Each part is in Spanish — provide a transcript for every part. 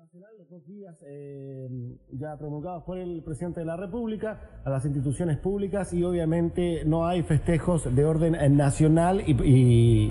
nacional, los dos días eh, ya promulgados por el presidente de la República, a las instituciones públicas y obviamente no hay festejos de orden nacional y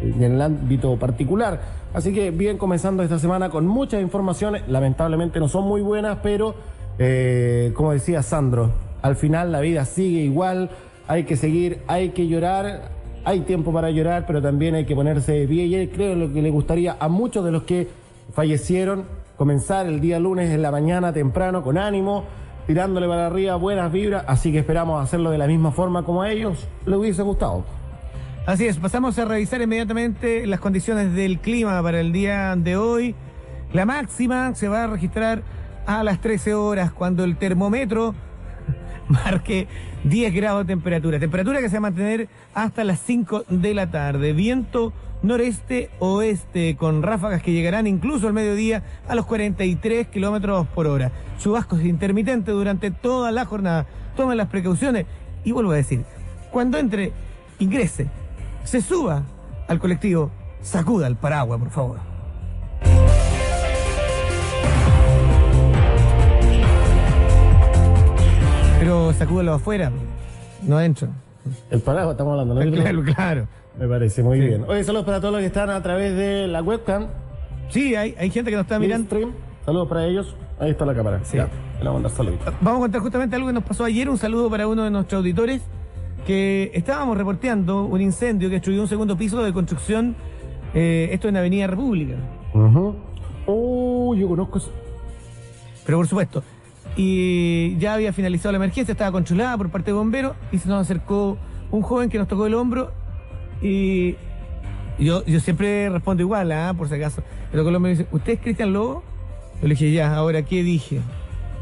en el ámbito particular. Así que bien comenzando esta semana con muchas informaciones, lamentablemente no son muy buenas, pero eh, como decía Sandro, al final la vida sigue igual, hay que seguir, hay que llorar, hay tiempo para llorar, pero también hay que ponerse de pie y creo lo que le gustaría a muchos de los que fallecieron comenzar el día lunes en la mañana temprano con ánimo, tirándole para arriba buenas vibras, así que esperamos hacerlo de la misma forma como a ellos les hubiese gustado. Así es, pasamos a revisar inmediatamente las condiciones del clima para el día de hoy. La máxima se va a registrar a las 13 horas cuando el termómetro marque 10 grados de temperatura. Temperatura que se va a mantener hasta las 5 de la tarde. Viento noreste-oeste con ráfagas que llegarán incluso al mediodía a los 43 kilómetros por hora. Chubascos intermitentes durante toda la jornada. Tomen las precauciones y vuelvo a decir, cuando entre, ingrese, se suba al colectivo, sacuda el paraguas, por favor. Pero sacúdalo afuera, no adentro. El paraguas estamos hablando, ¿no? Claro, claro. Me parece muy Sí. bien. Oye, saludos para todos los que están a través de la webcam. Sí, hay, hay gente que nos está mirando. Stream. Saludos para ellos. Ahí está la cámara. Sí. Ya, le vamos a saluditos. Vamos a contar justamente algo que nos pasó ayer. Un saludo para uno de nuestros auditores que estábamos reporteando un incendio que destruyó un segundo piso de construcción. eh, esto en Avenida República. Ujú. Oh, yo conozco eso. Pero por supuesto. Y ya había finalizado la emergencia, estaba controlada por parte de bomberos y se nos acercó un joven que nos tocó el hombro y yo, yo siempre respondo igual, ¿ah? por si acaso. Hombro y me dice, ¿usted es Cristian Lobo? Yo le dije, ya, ahora, ¿qué dije?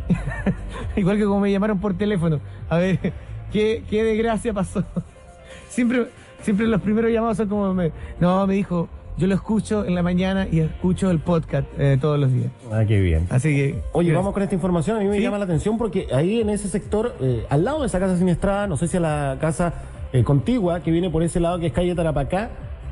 igual que como me llamaron por teléfono. A ver, ¿qué, qué desgracia pasó? siempre, siempre los primeros llamados son como, me- no, me dijo, yo lo escucho en la mañana y escucho el podcast eh, todos los días. Ah, qué bien. Así que... Oye, gracias. vamos con esta información. A mí me Sí. llama la atención porque ahí en ese sector, eh, al lado de esa casa siniestrada, no sé si a la casa eh, contigua que viene por ese lado que es calle Tarapacá,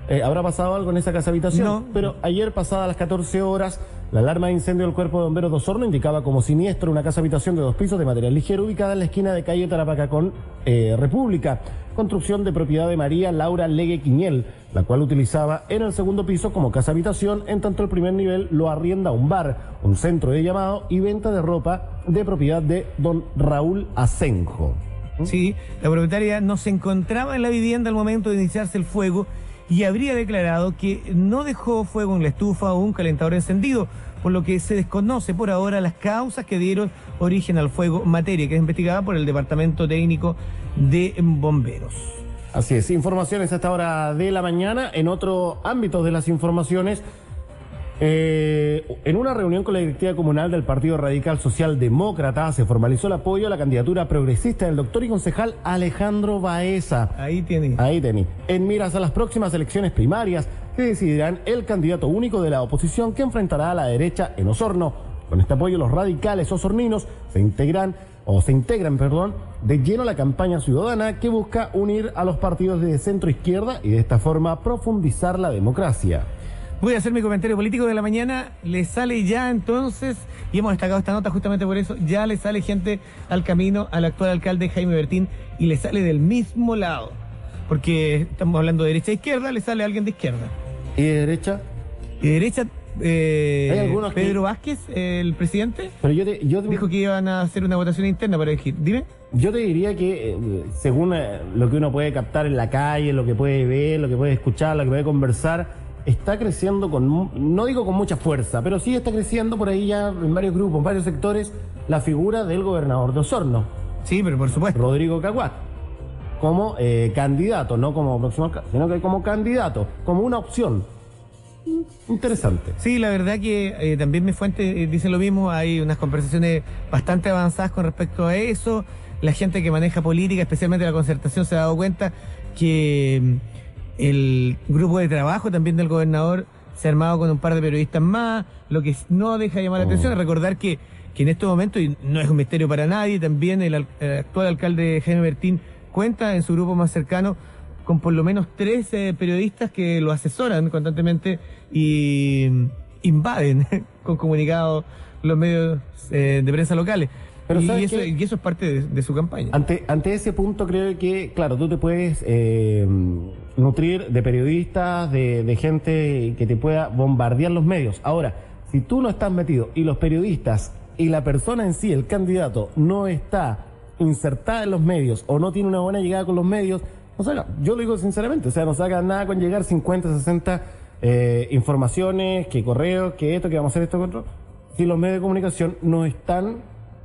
eh, habrá pasado algo en esa casa habitación. No. Pero ayer, pasadas las 14 horas, la alarma de incendio del Cuerpo de Bomberos de Osorno indicaba como siniestro una casa habitación de dos pisos de material ligero ubicada en la esquina de calle Tarapacá con eh, República. Construcción de propiedad de María Laura Legue Quiñel, la cual utilizaba en el segundo piso como casa habitación, en tanto el primer nivel lo arrienda un bar, un centro de llamado y venta de ropa de propiedad de don Raúl Asenjo. Sí, la propietaria no se encontraba en la vivienda al momento de iniciarse el fuego y habría declarado que no dejó fuego en la estufa o un calentador encendido, por lo que se desconoce por ahora las causas que dieron origen al fuego, materia que es investigada por el Departamento Técnico de Bomberos. Así es, informaciones a esta hora de la mañana. En otro ámbito de las informaciones, eh, en una reunión con la directiva comunal del Partido Radical Socialdemócrata se formalizó el apoyo a la candidatura progresista del doctor y concejal Alejandro Baeza. Ahí tiene. Ahí tení. En miras a las próximas elecciones primarias que decidirán el candidato único de la oposición que enfrentará a la derecha en Osorno. Con este apoyo los radicales osorninos se integran o se integran, perdón, de lleno a la campaña ciudadana que busca unir a los partidos de centro izquierda y de esta forma profundizar la democracia. Voy a hacer mi comentario político de la mañana. Le sale ya entonces, y hemos destacado esta nota justamente por eso, ya le sale gente al camino al actual alcalde Jaime Bertín y le sale del mismo lado. Porque estamos hablando de derecha e izquierda, le sale alguien de izquierda. ¿Y de derecha? Y de derecha, eh, Hay algunos que- Pedro Vázquez, el presidente, Pero yo te, yo te- dijo que iban a hacer una votación interna para elegir. Dime. Yo te diría que, eh, según eh, lo que uno puede captar en la calle, lo que puede ver, lo que puede escuchar, lo que puede conversar, está creciendo con, no digo con mucha fuerza, pero sí está creciendo por ahí ya en varios grupos, en varios sectores, la figura del gobernador de Osorno, Sí, pero por supuesto. Rodrigo Caguat, como eh, candidato, no como próximo sino que como candidato, como una opción. Interesante. Sí, la verdad que eh, también mis fuentes eh, dicen lo mismo, hay unas conversaciones bastante avanzadas con respecto a eso, la gente que maneja política, especialmente la concertación, se ha dado cuenta que mm, el grupo de trabajo también del gobernador se ha armado con un par de periodistas más, lo que no deja de llamar la Oh. atención es recordar que, que en este momento, y no es un misterio para nadie, también el, el actual alcalde Jaime Bertín cuenta en su grupo más cercano con por lo menos tres eh, periodistas que lo asesoran constantemente y, invaden con comunicados los medios eh, de prensa locales. Pero y, ¿sabes eso, qué? y eso es parte de, de su campaña. Ante, ante ese punto creo que, claro, tú te puedes eh, nutrir de periodistas, de, de gente que te pueda bombardear los medios. Ahora, si tú no estás metido y los periodistas y la persona en sí, el candidato, no está insertada en los medios o no tiene una buena llegada con los medios, no saca. Yo lo digo sinceramente, o sea, no saca nada con llegar 50, 60 eh, informaciones, que correos, que esto, que vamos a hacer esto, que otro. Si los medios de comunicación no están,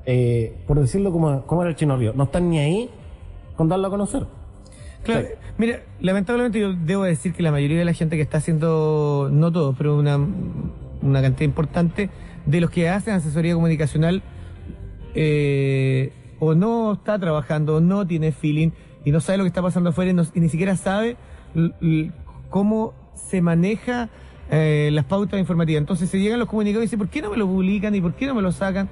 eh, por decirlo como, como era el chino río, no están ni ahí con darlo a conocer. Claro, Sí. mira, lamentablemente yo debo decir que la mayoría de la gente que está haciendo, no todos, pero una, una cantidad importante de los que hacen asesoría comunicacional eh, o no está trabajando, o no tiene feeling y no sabe lo que está pasando afuera y, no- y ni siquiera sabe cómo se maneja eh, las pautas informativas. Entonces se llegan los comunicados y dicen, ¿por qué no me lo publican y por qué no me lo sacan?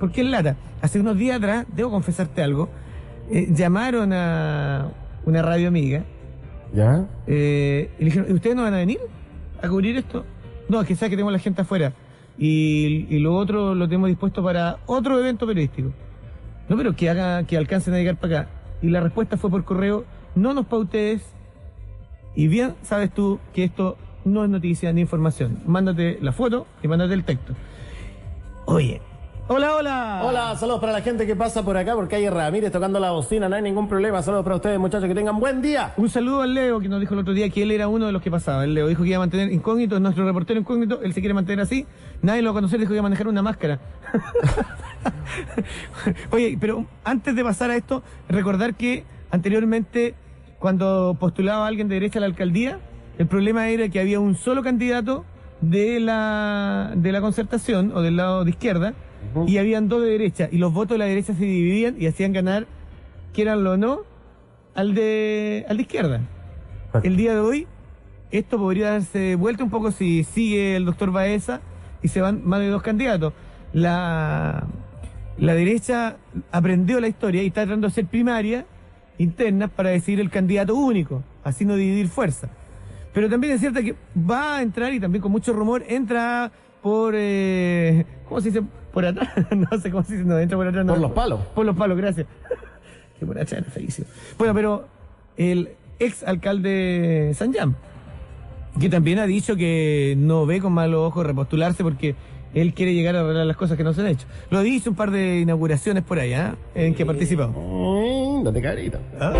¿Por qué en lata? Hace unos días atrás, debo confesarte algo, eh, llamaron a una radio amiga ¿Ya? eh, y le dijeron, ¿y ¿ustedes no van a venir a cubrir esto? No, es que sabe que tenemos la gente afuera. Y, y lo otro lo tenemos dispuesto para otro evento periodístico. No, pero que haga, que alcancen a llegar para acá. Y la respuesta fue por correo, no nos pautees. Y bien sabes tú que esto no es noticia ni información. Mándate la foto y mándate el texto. Oye. Hola, hola. Hola, saludos para la gente que pasa por acá, por calle Ramírez tocando la bocina, no hay ningún problema. Saludos para ustedes, muchachos, que tengan buen día. Un saludo al Leo que nos dijo el otro día que él era uno de los que pasaba. El Leo dijo que iba a mantener incógnito, es nuestro reportero incógnito, él se quiere mantener así. Nadie lo va a conocer, dijo que iba a manejar una máscara. Oye, pero antes de pasar a esto, recordar que anteriormente, cuando postulaba alguien de derecha a la alcaldía, el problema era que había un solo candidato de la, de la concertación o del lado de izquierda Y habían dos de derecha y los votos de la derecha se dividían y hacían ganar, quieranlo o no, al de, al de izquierda. El día de hoy, esto podría darse vuelta un poco si sigue el doctor Baeza y se van más de dos candidatos. La, la derecha aprendió la historia y está tratando de hacer primarias internas para decidir el candidato único, así no dividir fuerza. Pero también es cierto que va a entrar, y también con mucho rumor, entra por... Eh, ¿Cómo se dice? Por atrás. no sé cómo se dice. No, entra por atrás. no. Por los palos. Por los palos, gracias. que por atrás era feísimo. Bueno, pero el ex alcalde San Jan, que también ha dicho que no ve con malos ojos repostularse porque él quiere llegar a arreglar las cosas que no se han hecho. Lo dice un par de inauguraciones por ahí, ¿ah? En que ha participado. Mm, date carita. ¿Ah?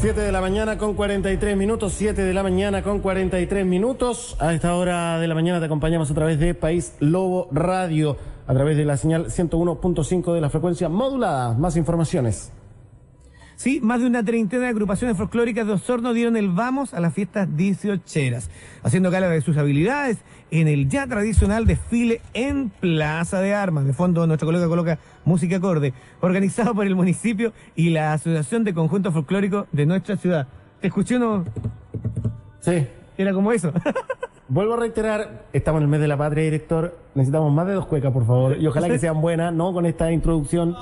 7 de la mañana con 43 minutos, 7 de la mañana con 43 minutos. A esta hora de la mañana te acompañamos a través de País Lobo Radio, a través de la señal 101.5 de la frecuencia modulada. Más informaciones. Sí, más de una treintena de agrupaciones folclóricas de Osorno dieron el vamos a las fiestas dieciocheras, haciendo gala de sus habilidades en el ya tradicional desfile en Plaza de Armas. De fondo, nuestro colega coloca música acorde, organizado por el municipio y la Asociación de Conjuntos Folclóricos de nuestra ciudad. ¿Te escuché uno? Sí. Era como eso. Vuelvo a reiterar, estamos en el mes de la patria, director. Necesitamos más de dos cuecas, por favor. Y ojalá que sean buenas, no con esta introducción.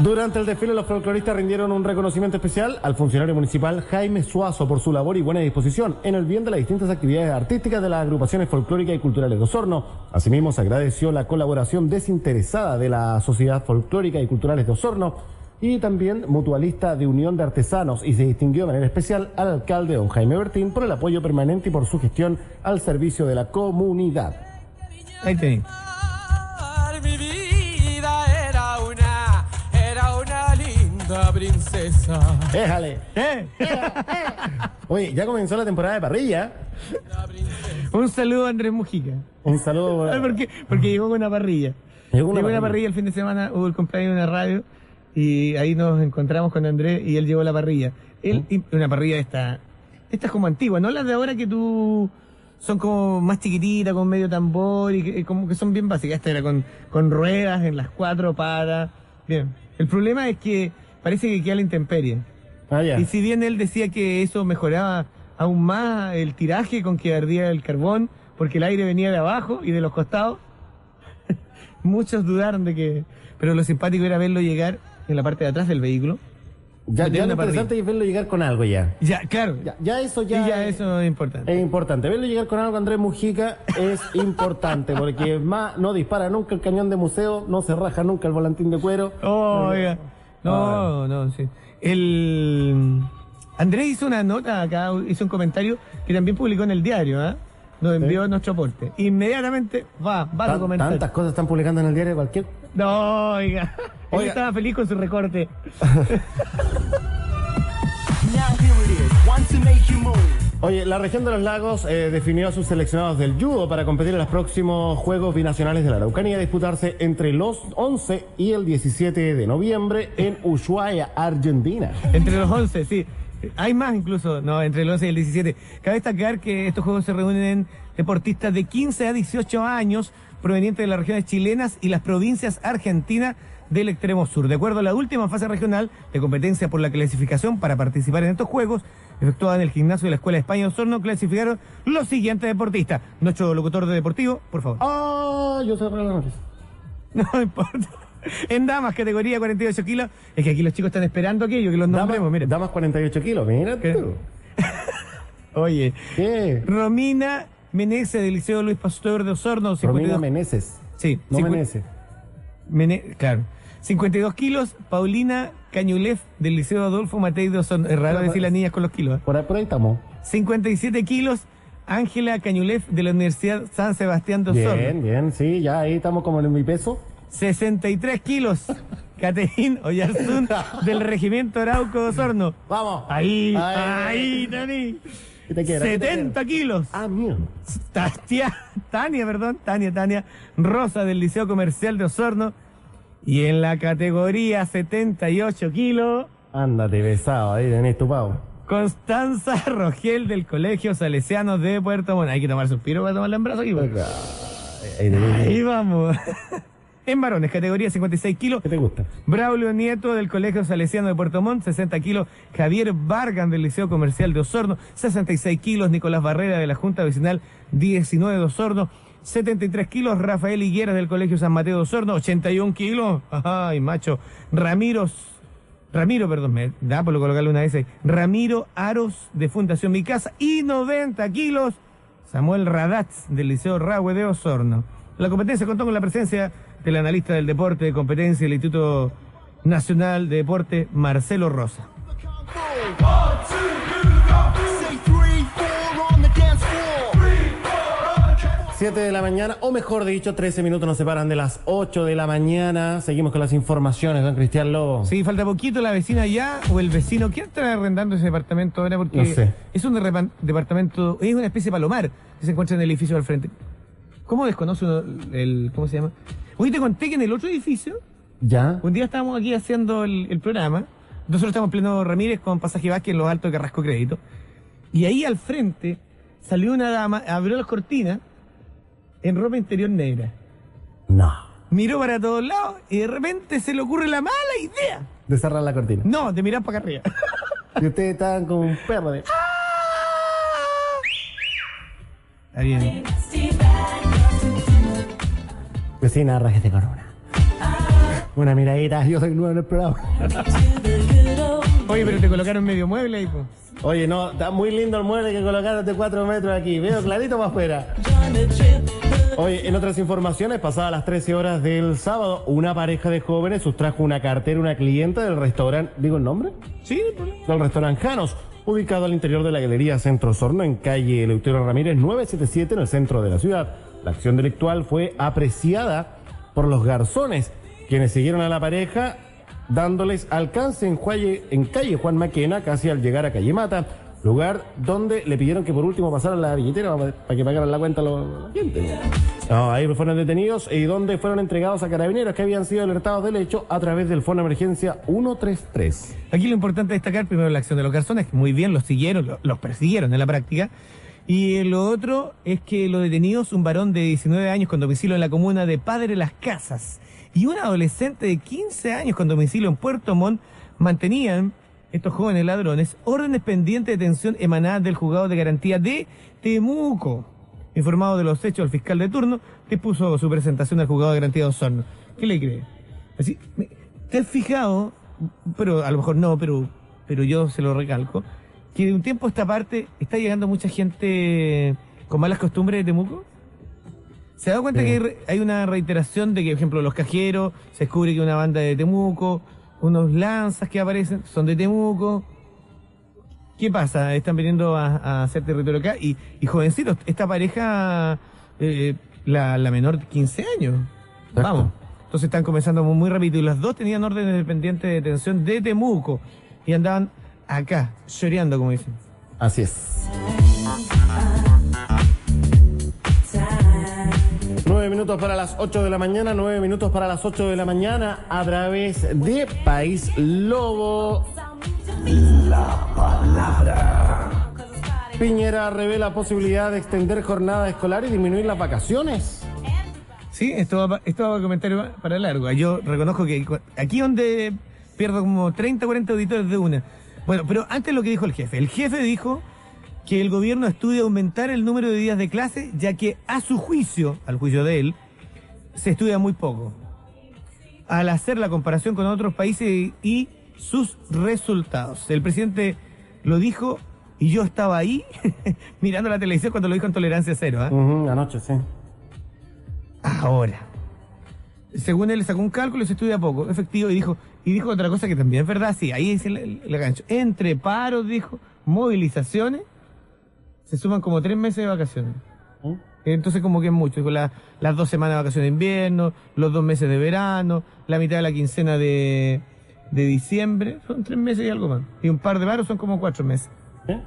Durante el desfile, los folcloristas rindieron un reconocimiento especial al funcionario municipal Jaime Suazo por su labor y buena disposición en el bien de las distintas actividades artísticas de las agrupaciones folclóricas y culturales de Osorno. Asimismo, se agradeció la colaboración desinteresada de la Sociedad Folclórica y Culturales de Osorno y también mutualista de Unión de Artesanos y se distinguió de manera especial al alcalde don Jaime Bertín por el apoyo permanente y por su gestión al servicio de la comunidad. Ahí. Linda princesa. ¡Déjale! ¡Eh! Oye, ya comenzó la temporada de parrilla. Un saludo a Andrés Mujica. Un saludo. ¿Sabes por qué? Porque llegó con una parrilla. Llegó una Llegó una parrilla. parrilla el fin de semana, hubo el cumpleaños de una radio y ahí nos encontramos con Andrés y él llevó la parrilla. Él, y una parrilla esta, esta es como antigua, no las de ahora que tú son como más chiquititas, con medio tambor y que, como que son bien básicas. Esta era con, con ruedas en las cuatro patas. Bien. El problema es que parece que queda la intemperie. Ah, ya. Y si bien él decía que eso mejoraba aún más el tiraje con que ardía el carbón, porque el aire venía de abajo y de los costados, muchos dudaron de que... Pero lo simpático era verlo llegar en la parte de atrás del vehículo, Ya, ya lo interesante es verlo llegar con algo ya. Ya, claro. Ya, ya eso ya, y ya es, eso es importante. es importante. Verlo llegar con algo Andrés Mujica es importante porque más no dispara nunca el cañón de museo, no se raja nunca el volantín de cuero. Oiga. No, no, sí. El Andrés hizo una nota acá, hizo un comentario que también publicó en el diario, ¿ah? Nos envió nuestro aporte. Inmediatamente va, va a comentar. tantas cosas están publicando en el diario cualquier. No, oiga. Él Oiga. estaba feliz con su recorte. Oye, la región de los lagos eh, definió a sus seleccionados del judo para competir en los próximos Juegos Binacionales de la Araucanía a disputarse entre los 11 y el 17 de noviembre en Ushuaia, Argentina. Entre los 11, sí. Hay más incluso, no, entre el 11 y el 17. Cabe destacar que estos juegos se reúnen deportistas de 15 a 18 años provenientes de las regiones chilenas y las provincias argentinas del extremo sur. De acuerdo a la última fase regional de competencia por la clasificación para participar en estos juegos, efectuada en el gimnasio de la Escuela de España Osorno, clasificaron los siguientes deportistas. Nuestro locutor de deportivo, por favor. Ah, yo noticia. No importa. En damas, categoría 48 kilos. Es que aquí los chicos están esperando aquello, que los nombremos, Damas, mira. damas 48 kilos, mira tú. Oye, ¿Qué? Romina Meneses del Liceo Luis Pasteur de Osorno, Romina 52 Meneses. Sí, No cincu- Meneses. Mene- claro. 52 kilos, Paulina Cañulef del Liceo Adolfo Matei de Osorno. Es raro decir las niñas con los kilos. ¿eh? Por ahí, por ahí estamos. 57 kilos, Ángela Cañulef de la Universidad San Sebastián de Osorno. Bien, bien, sí, ya ahí estamos como en mi peso. 63 kilos, Caterín Oyarzún del Regimiento Arauco de Osorno. Vamos. Ahí, ahí, Dani. ¿Qué te quiero? ¿Qué te 70 kilos. Ah, mío. Tastia- Tania, perdón, Tania, Tania Rosa del Liceo Comercial de Osorno. Y en la categoría 78 kilos, Ándate, besado, ahí tenés tu pavo. Constanza Rogel del Colegio Salesiano de Puerto Montt. Hay que tomar suspiro para tomarla en brazo aquí. pues. Ahí. Ahí vamos. en varones, categoría 56 kilos. ¿Qué te gusta? Braulio Nieto del Colegio Salesiano de Puerto Montt, 60 kilos. Javier Vargas del Liceo Comercial de Osorno, 66 kilos. Nicolás Barrera de la Junta Vecinal 19 de Osorno, 73 kilos. Rafael Higueras del Colegio San Mateo de Osorno, 81 kilos. Ay, macho. Ramiro, Ramiro, perdón, me da por colocarle una S. Ramiro Aros de Fundación Mi Casa y 90 kilos. Samuel Radatz del Liceo Rahue de Osorno. La competencia contó con la presencia del analista del deporte de competencia del Instituto Nacional de Deporte, Marcelo Rosa. 7 de la mañana, o mejor dicho, 13 minutos nos separan de las 8 de la mañana. Seguimos con las informaciones, don Cristian Lobo. Sí, falta poquito la vecina ya o el vecino. ¿Quién está arrendando ese departamento ahora? Porque No sé. es un departamento, es una especie de palomar que se encuentra en el edificio al frente. ¿Cómo desconoce uno el, cómo se llama? Hoy te conté que en el otro edificio, ¿Ya? un día estábamos aquí haciendo el, el programa, nosotros estamos en pleno Ramírez con Pasaje Vázquez en los altos de Carrasco Crédito, y ahí al frente salió una dama, abrió las cortinas en ropa interior negra. No. Miró para todos lados y de repente se le ocurre la mala idea. De cerrar la cortina. No, de mirar para acá arriba. Y ustedes estaban con un perro de... Está bien. Vecina, rájese con una. Una miradita, yo soy nuevo en el programa. Oye, pero te colocaron medio mueble ahí, po. Oye, no, está muy lindo el mueble que colocaron de 4 metros aquí. Veo clarito para afuera. Oye, en otras informaciones, pasadas las 13 horas del sábado, una pareja de jóvenes sustrajo una cartera a una clienta del restaurante, ¿digo el nombre? Sí. Del restaurante Janos, ubicado al interior de la Galería Centro Sorno, en calle Eleuterio Ramírez 977, en el centro de la ciudad. La acción delictual fue apreciada por los garzones, quienes siguieron a la pareja dándoles alcance en, Juaye- en calle Juan Maquena, casi al llegar a calle Mata, lugar donde le pidieron que por último pasaran la billetera para, que pagaran la cuenta a los- la gente. No, ahí fueron detenidos y donde fueron entregados a carabineros que habían sido alertados del hecho a través del Fono Emergencia 133. Aquí lo importante es destacar primero la acción de los garzones, que muy bien los siguieron, lo- los persiguieron en la práctica. Y lo otro es que los detenidos, un varón de 19 años con domicilio en la comuna de Padre Las Casas y un adolescente de 15 años con domicilio en Puerto Montt, mantenían, estos jóvenes ladrones, órdenes pendientes de detención emanadas del juzgado de garantía de Temuco. Informado de los hechos, el fiscal de turno dispuso su presentación al juzgado de garantía de Osorno. ¿Qué le cree? Así, ¿Te has fijado pero a lo mejor no, pero, pero yo se lo recalco, que de un tiempo a esta parte está llegando mucha gente con malas costumbres de Temuco. ¿Se ha dado cuenta Sí. que hay, hay una reiteración de que, por ejemplo, los cajeros, se descubre que una banda de Temuco, unos lanzas que aparecen son de Temuco? ¿Qué pasa? Están viniendo a, a hacer territorio acá y, y jovencitos, esta pareja, eh, la, la menor de 15 años. Vamos. Entonces están comenzando muy, muy rápido y las dos tenían órdenes de pendiente de detención de Temuco y andaban acá, lloreando, como dicen. Así es. Nueve minutos para las 8 de la mañana, nueve minutos para las 8 de la mañana a través de País Lobo. La palabra. Piñera revela posibilidad de extender jornada escolar y disminuir las vacaciones. Sí, esto va, esto va a comentar para largo. Yo reconozco que aquí donde pierdo como 30, 40 auditores de una. Bueno, pero antes lo que dijo el jefe. El jefe dijo que el gobierno estudia aumentar el número de días de clase, ya que a su juicio, al juicio de él, se estudia muy poco. Al hacer la comparación con otros países y sus resultados. El presidente lo dijo y yo estaba ahí mirando la televisión cuando lo dijo en tolerancia cero. Ujú, anoche, sí. Ahora. Según él sacó un cálculo y se estudia poco, efectivo, y dijo, y dijo otra cosa que también es verdad, sí, ahí es el, el- el gancho. Entre paros, dijo, movilizaciones, se suman como tres meses de vacaciones. ¿Mm? Entonces como que es mucho, la- las dos semanas de vacaciones de invierno, los dos meses de verano, la mitad de la quincena de, de diciembre, son tres meses y algo más. Y un par de paros son como cuatro meses. ¿Eh?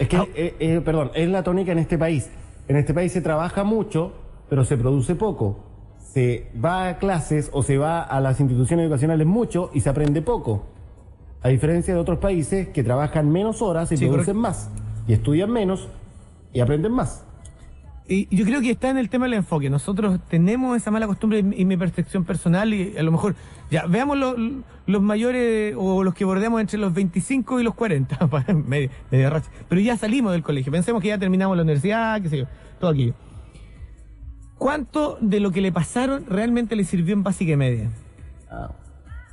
Es que, Ah. eh, eh, perdón, es la tónica en este país. En este país se trabaja mucho, pero se produce poco. Se va a clases o se va a las instituciones educacionales mucho y se aprende poco. A diferencia de otros países que trabajan menos horas y Sí, producen más. Y estudian menos y aprenden más. Y yo creo que está en el tema del enfoque. Nosotros tenemos esa mala costumbre en mi percepción personal y a lo mejor, ya, veamos lo- los mayores o los que bordeamos entre los 25 y los 40, para- media, media racha. Pero ya salimos del colegio, pensemos que ya terminamos la universidad, qué sé yo, todo aquello. ¿Cuánto de lo que le pasaron realmente le sirvió en básica y media? Ah.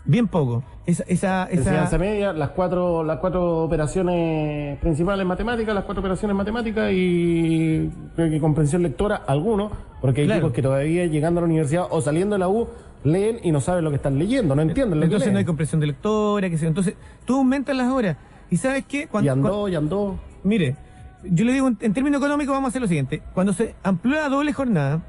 Bien poco. Esa, esa, esa- Enseñanza media, las cuatro, las cuatro operaciones principales matemáticas, las cuatro operaciones matemáticas y creo que comprensión lectora, algunos, porque hay Claro. chicos que todavía llegando a la universidad o saliendo de la U leen y no saben lo que están leyendo, no entienden lo entonces que no hay comprensión de lectora, sé yo. Entonces, tú aumentas las horas. ¿Y sabes qué? Y Cuando- andó, y andó. Mire, yo le digo, en, en términos económicos vamos a hacer lo siguiente. Cuando se amplió la doble jornada,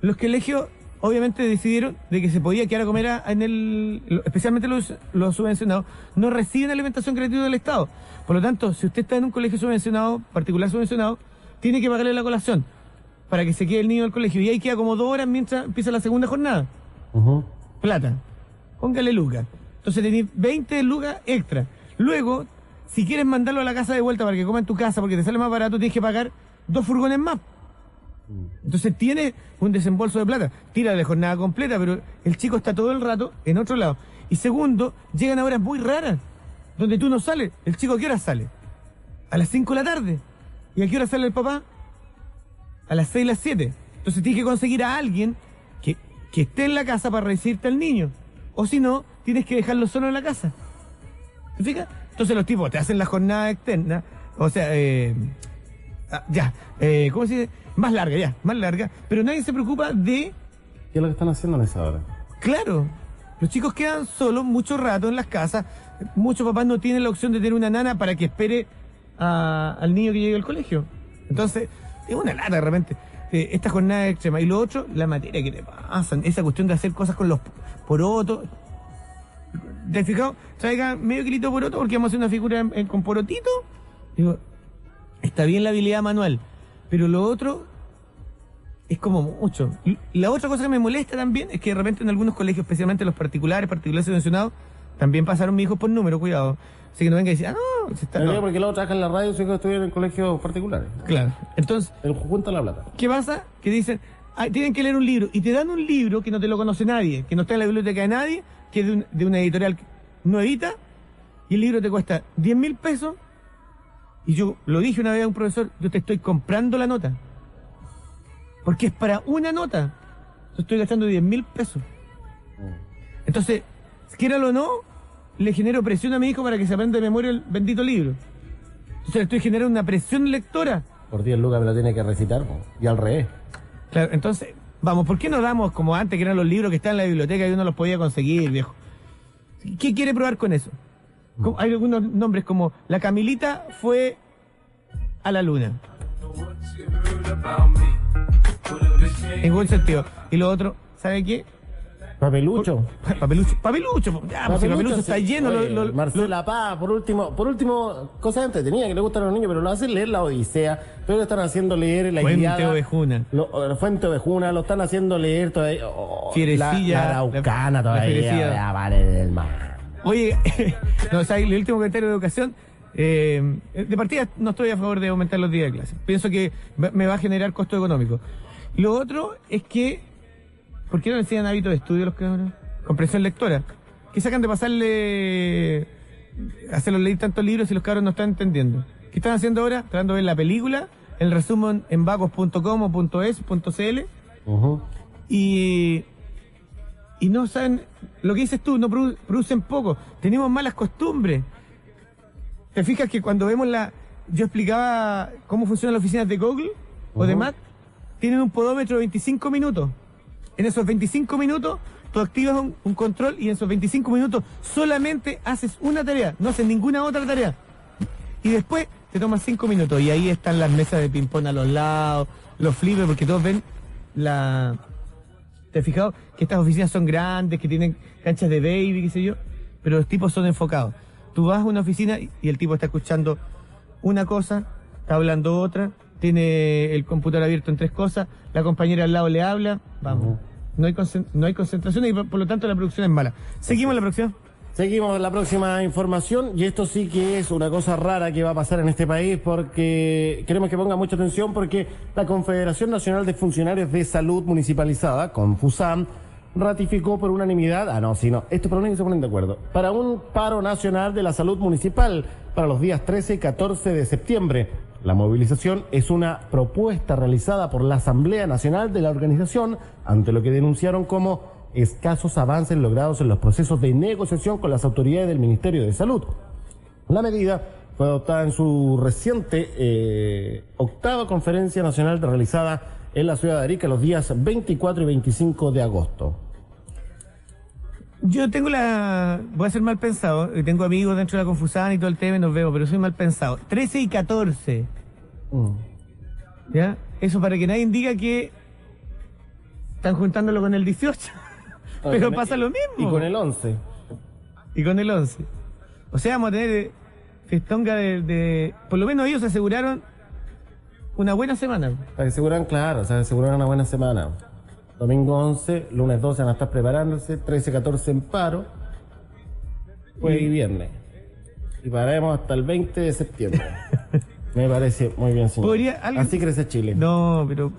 los colegios obviamente decidieron de que se podía quedar a comer a- en el, especialmente los, los subvencionados, no reciben alimentación gratuita del Estado. Por lo tanto, si usted está en un colegio subvencionado, particular subvencionado, tiene que pagarle la colación para que se quede el niño del colegio. Y ahí queda como dos horas mientras empieza la segunda jornada plata. Póngale lucas. Entonces tenés 20 lucas extra. Luego, si quieres mandarlo a la casa de vuelta para que coma en tu casa porque te sale más barato, tienes que pagar dos furgones más. Entonces tiene un desembolso de plata. Tira de jornada completa, pero el chico está todo el rato en otro lado. Y segundo, llegan a horas muy raras, donde tú no sales. ¿El chico a qué hora sale? A las 5 de la tarde. ¿Y a qué hora sale el papá? A las 6 las 7. Entonces tienes que conseguir a alguien que, que esté en la casa para recibirte al niño. O si no, tienes que dejarlo solo en la casa. ¿Te fijas? Entonces los tipos te hacen la jornada externa, o sea, eh, ah, ya, eh, ¿cómo se dice? Más larga, ya, más larga, pero nadie se preocupa de, ¿Qué es lo que están haciendo en esa hora? claro, los chicos quedan solos mucho rato en las casas, muchos papás no tienen la opción de tener una nana para que espere a- al niño que llegue al colegio. Entonces, es una lata de repente. eh, esta jornada extrema. Y lo otro, la materia que te pasan, esa cuestión de hacer cosas con los porotos. ¿Te has fijado? Traiga medio kilito de poroto porque vamos a hacer una figura en- en- con porotito. Digo, está bien la habilidad manual, pero lo otro es como mucho. La otra cosa que me molesta también es que de repente en algunos colegios, especialmente los particulares, particulares subvencionados, también pasaron mis hijos por número, cuidado. Así que no venga y decir, ah, no, se está. No, porque luego trabaja en la radio su hijo estudia en colegios particulares. Claro. Entonces, El junta la plata. ¿qué pasa? Que dicen, ah, tienen que leer un libro y te dan un libro que no te lo conoce nadie, que no está en la biblioteca de nadie, que es de, un- de una editorial nuevita, y el libro te cuesta 10 mil pesos. Y yo lo dije una vez a un profesor, yo te estoy comprando la nota. Porque es para una nota. Yo estoy gastando 10 mil pesos. Entonces, quiéralo o no, le genero presión a mi hijo para que se aprenda de memoria el bendito libro. Entonces le estoy generando una presión lectora. Por 10 lucas me lo tiene que recitar, y al revés. Claro, entonces, vamos, ¿por qué no damos como antes que eran los libros que están en la biblioteca y uno los podía conseguir, viejo? ¿Qué quiere probar con eso? Como- Hay algunos nombres como La Camilita fue a la luna. En buen sentido. Y lo otro, ¿sabe qué? Papelucho. Papelucho. Papelucho. Ya, pues si Papelucho está lleno. Oye, lo- lo- Marcela Paz, por último, por último, cosas entretenidas que le gustan a los niños, pero lo hacen leer la Odisea, pero lo están haciendo leer la Fuente Ilíada, Ovejuna. Lo, Fuente Ovejuna, lo están haciendo leer todavía. oh, La, la Araucana la- la todavía. Ya, vale del mar. Oye, no, o sea, el último comentario de educación. eh, de partida no estoy a favor de aumentar los días de clase. Pienso que me va a generar costo económico. Lo otro es que, ¿por qué no enseñan hábitos de estudio los cabros? Comprensión lectora. ¿Qué sacan de pasarle, hacerlos leer tantos libros si los cabros no están entendiendo? ¿Qué están haciendo ahora? Tratando de ver la película, el resumen en vagos.com o y, y no saben, lo que dices tú, no produ- producen poco, tenemos malas costumbres. ¿Te fijas que cuando vemos la... Yo explicaba cómo funcionan las oficinas de Google o de. Mac, tienen un podómetro de 25 minutos. En esos 25 minutos tú activas un, un control y en esos 25 minutos solamente haces una tarea, no haces ninguna otra tarea. Y después te tomas 5 minutos y ahí están las mesas de ping-pong a los lados, los flippers, porque todos ven la... ¿Te has fijado que estas oficinas son grandes, que tienen canchas de baby, qué sé yo? Pero los tipos son enfocados. Tú vas a una oficina y el tipo está escuchando una cosa, está hablando otra, tiene el computador abierto en tres cosas, la compañera al lado le habla, vamos. No hay, no hay concentración y por, por lo tanto la producción es mala. Seguimos la producción. Seguimos la próxima información y esto sí que es una cosa rara que va a pasar en este país porque queremos que ponga mucha atención porque la Confederación Nacional de Funcionarios de Salud Municipalizada, Confusam, ratificó por unanimidad, ah no, sí, no, esto para que se ponen de acuerdo, para un paro nacional de la salud municipal para los días 13 y 14 de septiembre. La movilización es una propuesta realizada por la Asamblea Nacional de la organización ante lo que denunciaron como escasos avances logrados en los procesos de negociación con las autoridades del Ministerio de Salud. La medida fue adoptada en su reciente eh, octava conferencia nacional realizada en la ciudad de Arica los días 24 y 25 de agosto. Yo tengo la. Voy a ser mal pensado. Tengo amigos dentro de la Confusán y todo el tema y nos vemos, pero soy mal pensado. 13 y 14. Mm. ¿Ya? Eso para que nadie diga que están juntándolo con el 18. pero pasa lo mismo. Y con el 11. Y con el 11. O sea, vamos a tener eh, festonga de, de- Por lo menos ellos aseguraron una buena semana. Para que aseguran, claro, se aseguran una buena semana. Domingo 11, lunes 12 van a estar preparándose, 13, 14 en paro, jueves y viernes. Y pararemos hasta el 20 de septiembre. Me parece muy bien, señor. Alguien- Así crece Chile. No, pero.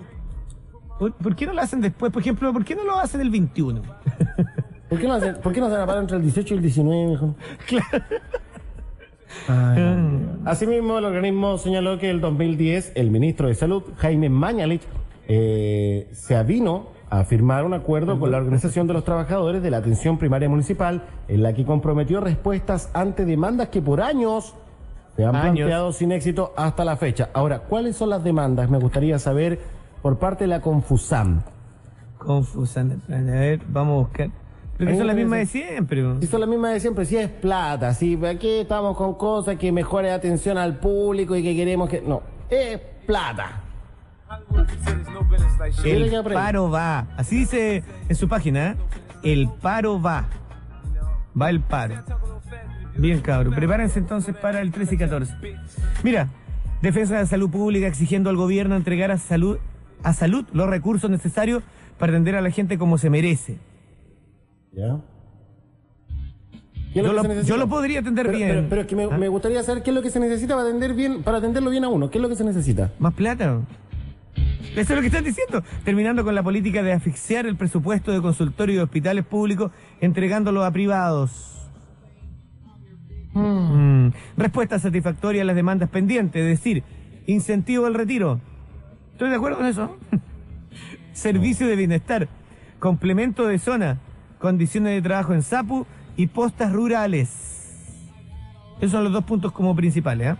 ¿Por, por qué no lo hacen después? Por ejemplo, ¿por qué no lo hacen el 21? ¿Por qué no hacen, ¿por qué no se van a parar entre el 18 y el 19, mijo? Claro. Ay. Asimismo, el organismo señaló que el 2010 el ministro de Salud, Jaime Mañalich, eh, se avino a firmar un acuerdo con la Organización de los Trabajadores de la Atención Primaria Municipal, en la que comprometió respuestas ante demandas que por años se han Años. planteado sin éxito hasta la fecha. Ahora, ¿cuáles son las demandas? Me gustaría saber por parte de la Confusam. Confusan. A ver, vamos a buscar. Pero A que mí son me las mismas de siempre. Si son las mismas de siempre, si es plata, si aquí estamos con cosas que mejore atención al público y que queremos que... No, es plata. El paro va. Así dice en su página. ¿eh? El paro va. Va el paro. Bien, cabrón. Prepárense entonces para el 13 y 14. Mira, Defensa de la Salud Pública exigiendo al gobierno entregar a salud, a salud los recursos necesarios para atender a la gente como se merece. ¿Ya? ¿Qué es Yo lo, yo lo podría atender pero, bien. Pero, pero es que me, ¿Ah? me gustaría saber qué es lo que se necesita para atender bien, para atenderlo bien a uno. ¿Qué es lo que se necesita? Más plata. Eso es lo que están diciendo. Terminando con la política de asfixiar el presupuesto de consultorios y hospitales públicos, entregándolo a privados. Mm. Respuesta satisfactoria a las demandas pendientes, es decir, incentivo al retiro. ¿Estoy de acuerdo con eso? Servicio de bienestar, complemento de zona, condiciones de trabajo en SAPU y postas rurales. Esos son los dos puntos como principales.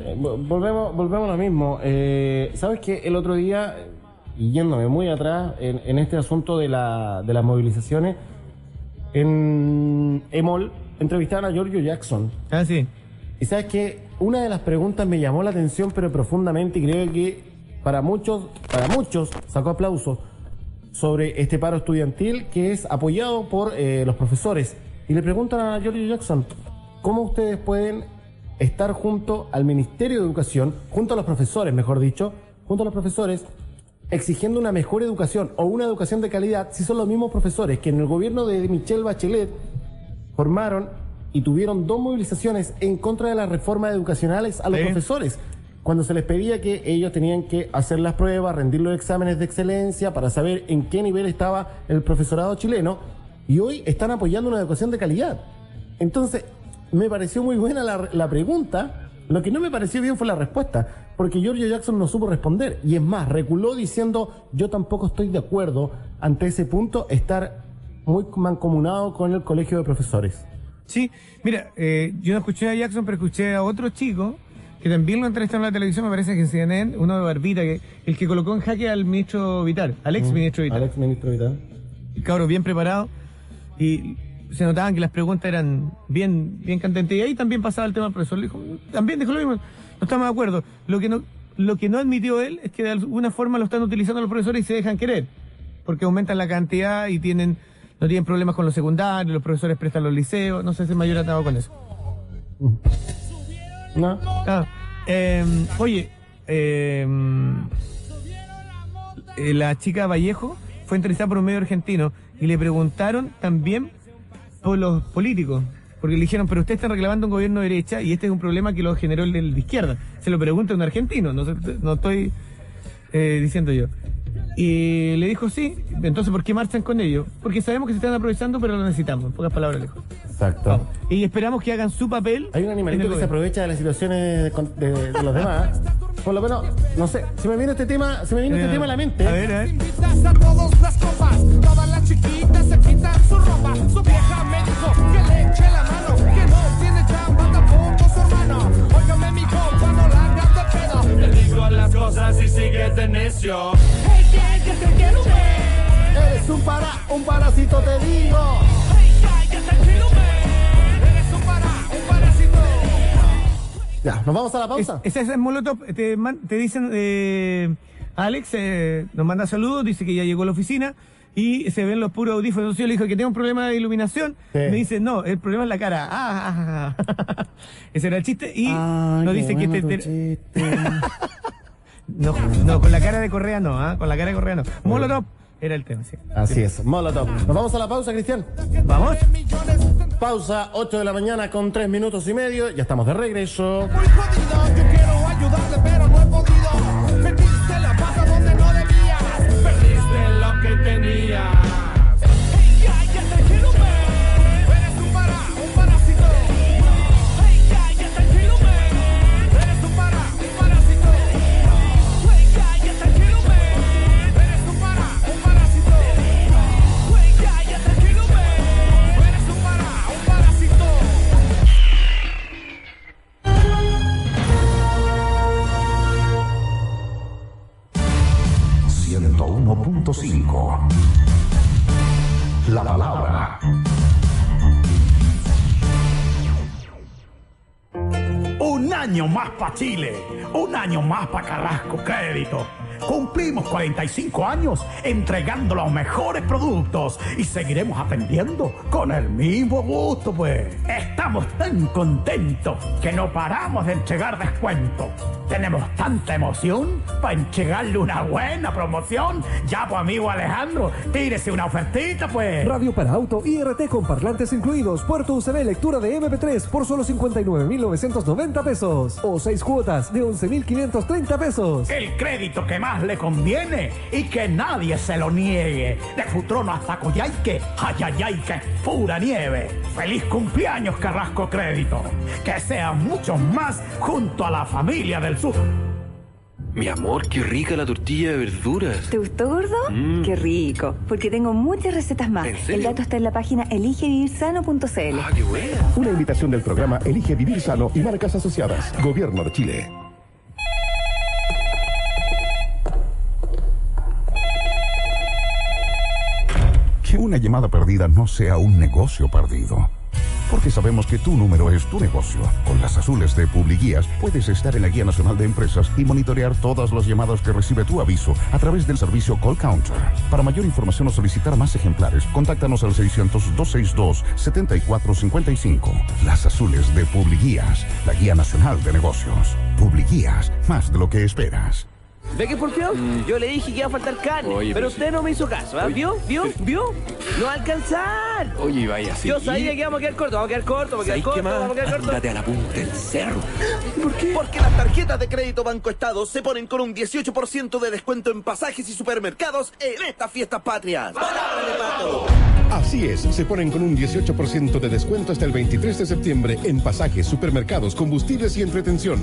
Eh, vo- volvemos, volvemos a lo mismo. Eh, ¿Sabes que El otro día, eh, yéndome muy atrás en, en este asunto de, la, de las movilizaciones, en EMOL entrevistaron a Giorgio Jackson. Ah, sí. Y sabes que una de las preguntas me llamó la atención, pero profundamente, y creo que para muchos, para muchos sacó aplausos sobre este paro estudiantil que es apoyado por eh, los profesores. Y le preguntan a Giorgio Jackson, ¿cómo ustedes pueden estar junto al Ministerio de Educación, junto a los profesores, mejor dicho, junto a los profesores, exigiendo una mejor educación o una educación de calidad si son los mismos profesores que en el gobierno de Michelle Bachelet formaron y tuvieron dos movilizaciones en contra de las reformas educacionales a los profesores. Cuando se les pedía que ellos tenían que hacer las pruebas, rendir los exámenes de excelencia para saber en qué nivel estaba el profesorado chileno, y hoy están apoyando una educación de calidad. Entonces, me pareció muy buena la, la pregunta, lo que no me pareció bien fue la respuesta, porque Giorgio Jackson no supo responder, y es más, reculó diciendo, yo tampoco estoy de acuerdo ante ese punto, estar muy mancomunado con el colegio de profesores. Sí, mira, eh, yo no escuché a Jackson, pero escuché a otro chico que también lo entrevistaron en la televisión, me parece que en CNN, uno de Barbita, que el que colocó en jaque al ministro Vital, al ex ministro Vital. Alex, ministro Vital. cabro bien preparado y se notaban que las preguntas eran bien bien candentes y ahí también pasaba el tema del profesor le dijo también dijo lo mismo no estamos de acuerdo lo que no lo que no admitió él es que de alguna forma lo están utilizando los profesores y se dejan querer porque aumentan la cantidad y tienen no tienen problemas con los secundarios los profesores prestan los liceos no sé si el mayor atado con eso ¿No? Eh, oye, eh, eh, la chica Vallejo fue entrevistada por un medio argentino y le preguntaron también por los políticos. Porque le dijeron, pero usted está reclamando un gobierno de derecha y este es un problema que lo generó el de izquierda. Se lo pregunta un argentino, no, no estoy eh, diciendo yo. Y le dijo, sí, entonces ¿por qué marchan con ellos? Porque sabemos que se están aprovechando, pero lo necesitamos. En pocas palabras le dijo. Exacto. Y esperamos que hagan su papel. Hay un animalito que se aprovecha de las situaciones de, de- de los demás. Por lo menos, no sé, se me viene este tema, se me viene este Eh, tema a la mente. A ver, a ver. Invitas a todos las copas, todas las chiquitas se quitan su ropa. Su vieja me dijo que le eche la mano, que no tiene chamba tampoco su hermano. Óigame mi compa, no la hagas de pedo. Te digo las cosas y sigues de necio. Hey, Eres un para, un parásito, te digo. Ya, nos vamos a la Es- pausa. Ese es el Molotov. Te, man- te dicen, eh, Alex eh, nos manda saludos, dice que ya llegó a la oficina y se ven los puros audífonos. Entonces yo le dije que tengo un problema de iluminación. Sí. Me dice, no, el problema es la cara. Ah, ah, ah. Ese era el chiste. Y Ay, nos dice que bueno te, tu te- chiste. no, no, con la cara de Correa no, con la cara de Correa no. Molotov era el tema, sí. Así es, Molotov. Nos vamos a la pausa, Cristian. Vamos. Pausa, 8 de la mañana con 3 minutos y medio. Ya estamos de regreso. Muy jodido, yo quiero ayudarte, pero no 101.5. La palabra. Un año más para Chile, un año más para Carrasco Crédito. Cumplimos 45 años entregando los mejores productos y seguiremos atendiendo con el mismo gusto, pues. Estamos tan contentos que no paramos de entregar descuentos. Tenemos tanta emoción para entregarle una buena promoción. Ya, pues, amigo Alejandro, tírese una ofertita, pues. Radio para auto y RT con parlantes incluidos. Puerto USB lectura de MP3 por solo 59,990 pesos. O 6 cuotas de 11,530 pesos. El crédito que más le conviene y que nadie se lo niegue. De Futrono hasta Coyhaique, Ayayayque, pura nieve. Feliz cumpleaños, Carrasco Crédito. Que sean muchos más junto a la familia del sur. Mi amor, qué rica la tortilla de verduras. ¿Te gustó, gordo? Mm. Qué rico. Porque tengo muchas recetas más. ¿En serio? El dato está en la página eligevivirsano.cl. Ah, qué buena. Una invitación del programa Elige Vivir Sano y marcas asociadas. Gobierno de Chile. Que una llamada perdida no sea un negocio perdido. Porque sabemos que tu número es tu negocio. Con las azules de Publiguías puedes estar en la Guía Nacional de Empresas y monitorear todas las llamadas que recibe tu aviso a través del servicio Call Counter. Para mayor información o solicitar más ejemplares, contáctanos al 600-262-7455. Las azules de Publiguías, la Guía Nacional de Negocios. Publiguías, más de lo que esperas. ¿Ve que porfió? Yo le dije que iba a faltar carne, Mm. Oye, pero pero usted no me hizo caso, ¿ah? ¿Vio? ¿Vio? ¿Vio? ¡No va a alcanzar! Oye, vaya así. Yo sabía que íbamos a quedar cortos, vamos a quedar cortos, vamos a quedar ¿Sabes cortos, qué vamos a quedar cortos. Ándate a la punta del cerro. Porque las tarjetas de crédito Banco Estado se ponen con un 18% de descuento en pasajes y supermercados en estas fiestas patrias. ¡Palabra de pato! Así es, se ponen con un 18% de descuento hasta el 23 de septiembre en pasajes, supermercados, combustibles y entretención.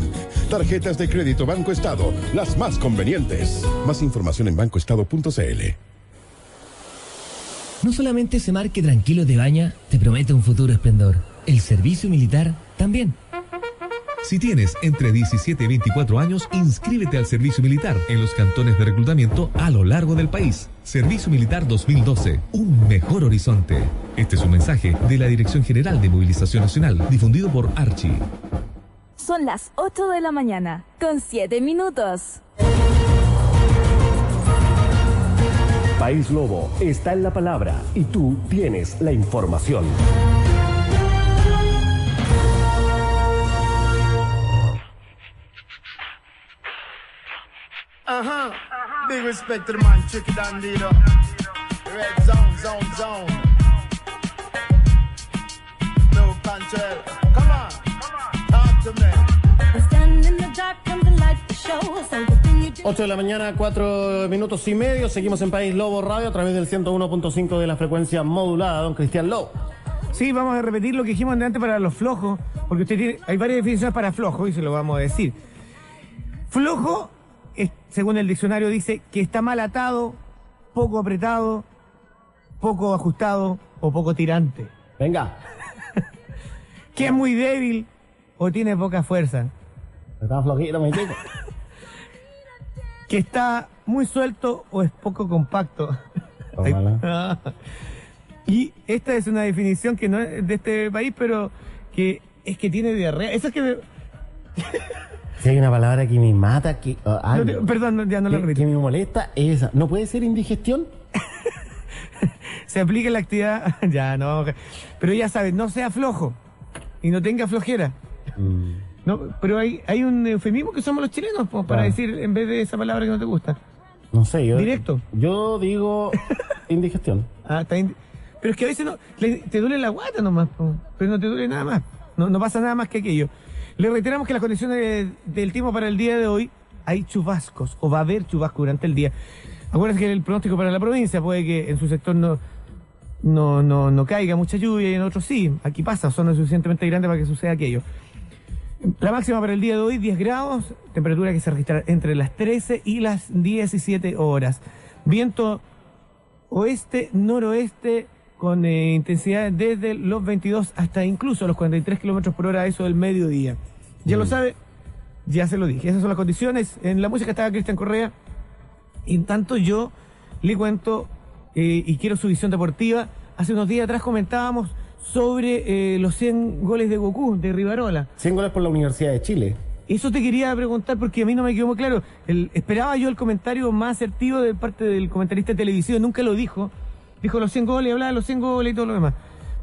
Tarjetas de crédito Banco Estado, las más convenientes. Más información en bancoestado.cl. No solamente ese mar que tranquilo te baña te promete un futuro esplendor, el servicio militar también. Si tienes entre 17 y 24 años, inscríbete al servicio militar en los cantones de reclutamiento a lo largo del país. Servicio Militar 2012, un mejor horizonte. Este es un mensaje de la Dirección General de Movilización Nacional, difundido por Archie. Son las 8 de la mañana, con 7 minutos. País Lobo está en la palabra y tú tienes la información. Big respect to the man, Tricky Dan Leader. Red zone, zone, zone. No control. Come on. Talk to me. 8 de la mañana, 4 minutos y medio. Seguimos en País Lobo Radio a través del 101.5 de la frecuencia modulada. Don Cristian Lobo. Sí, vamos a repetir lo que dijimos antes para los flojos, porque usted tiene, hay varias definiciones para flojo y se lo vamos a decir. Flojo, según el diccionario, dice que está mal atado, poco apretado, poco ajustado o poco tirante. Venga. que es muy débil o tiene poca fuerza. Está flojito, mi chico. Que está muy suelto o es poco compacto. Y esta es una definición que no es de este país, pero que es que tiene diarrea. Esa es que me- Si hay una palabra que me mata, que. ah, No perdón, ya no la repito. que me molesta, es esa. ¿No puede ser indigestión? se aplica la actividad. ya, no. Pero ya sabes, no sea flojo y no tenga flojera. Mm. No, pero hay, hay un eufemismo que somos los chilenos para decir en vez de esa palabra que no te gusta. No sé, yo. Directo. Yo digo indigestión. Ah, está indi- Pero es que a veces no, te duele la guata nomás, po, pero no te duele nada más. No, no pasa nada más que aquello. Le reiteramos que las condiciones de- del tiempo para el día de hoy hay chubascos o va a haber chubascos durante el día. Acuérdense que el pronóstico para la provincia puede que en su sector no, no, no, no caiga mucha lluvia y en otros sí. Aquí pasa, son lo suficientemente grandes para que suceda aquello. La máxima para el día de hoy, 10 grados, temperatura que se registra entre las 13 y las 17 horas. Viento oeste, noroeste, con eh, intensidad desde los 22 hasta incluso los 43 kilómetros por hora, eso del mediodía. Ya lo sabe, ya se lo dije. Esas son las condiciones. En la música estaba Cristian Correa. En tanto yo le cuento eh, y quiero su visión deportiva. Hace unos días atrás comentábamos sobre eh, los 100 goles de Goku, de Rivarola. 100 goles por la Universidad de Chile. Eso te quería preguntar porque a mí no me quedó muy claro. El- esperaba yo el comentario más asertivo de parte del comentarista televisivo, nunca lo dijo. Dijo los 100 goles, hablaba de los 100 goles y todo lo demás.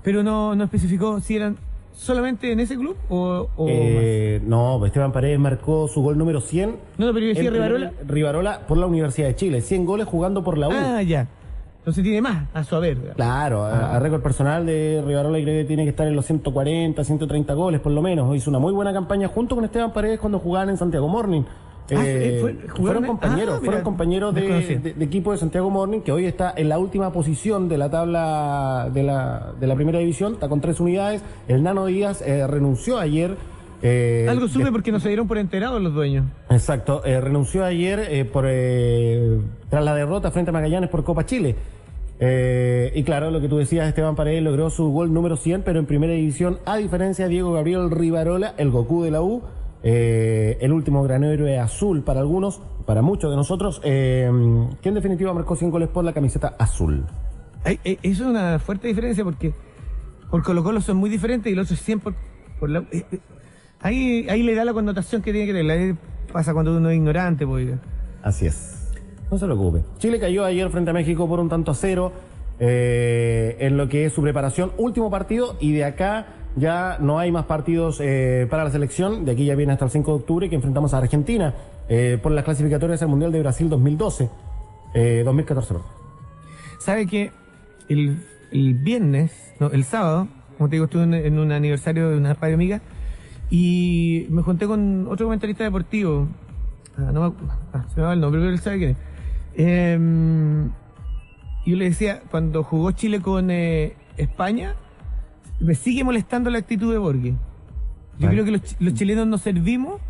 Pero no, no especificó si eran solamente en ese club o, o Eh, no, Esteban Paredes marcó su gol número 100. más. No, no, pero yo decía Rivarola. Rivarola por la Universidad de Chile. 100 goles jugando por la U. Ah, ya. Entonces tiene más a su haber. Claro, a, a récord personal de Rivarola creo que tiene que estar en los 140, 130 goles por lo menos. Hizo una muy buena campaña junto con Esteban Paredes cuando jugaban en Santiago Morning. Ah, Eh, eh, fue- fueron compañeros, ah, fueron compañeros de, desconocía. de- de equipo de Santiago Morning, que hoy está en la última posición de la tabla de la, de la primera división, está con tres unidades. El Nano Díaz eh, renunció ayer Eh, Algo sube de- porque no se dieron por enterados los dueños. Exacto, renunció ayer por tras la derrota frente a Magallanes por Copa Chile. Eh, y claro, lo que tú decías, Esteban Paredes logró su gol número 100, pero en primera división, a diferencia de Diego Gabriel Rivarola, el Goku de la U, eh, el último gran héroe azul para algunos, para muchos de nosotros, eh, que en definitiva marcó 100 goles por la camiseta azul. Es una fuerte diferencia porque por Colo Colo son muy diferentes y los otros 100 por, por la... eh, eh, ahí, ahí le da la connotación que tiene que tener. Ahí pasa cuando uno es ignorante, pues. Así es. No se preocupe. Chile cayó ayer frente a México por un tanto a cero eh, en lo que es su preparación. Último partido y de acá ya no hay más partidos eh, para la selección. De aquí ya viene hasta el 5 de octubre que enfrentamos a Argentina eh, por las clasificatorias al Mundial de Brasil 2012. Eh, 2014, perdón. ¿Sabe que el, viernes, el sábado, como te digo, estuve en, un aniversario de una radio amiga y me junté con otro comentarista deportivo. Ah, no ah, se me va el nombre, pero él sabe quién es. Em, y yo le decía, cuando jugó Chile con eh, España, me sigue molestando la actitud de Borghi. Yo creo que los, los chilenos nos servimos,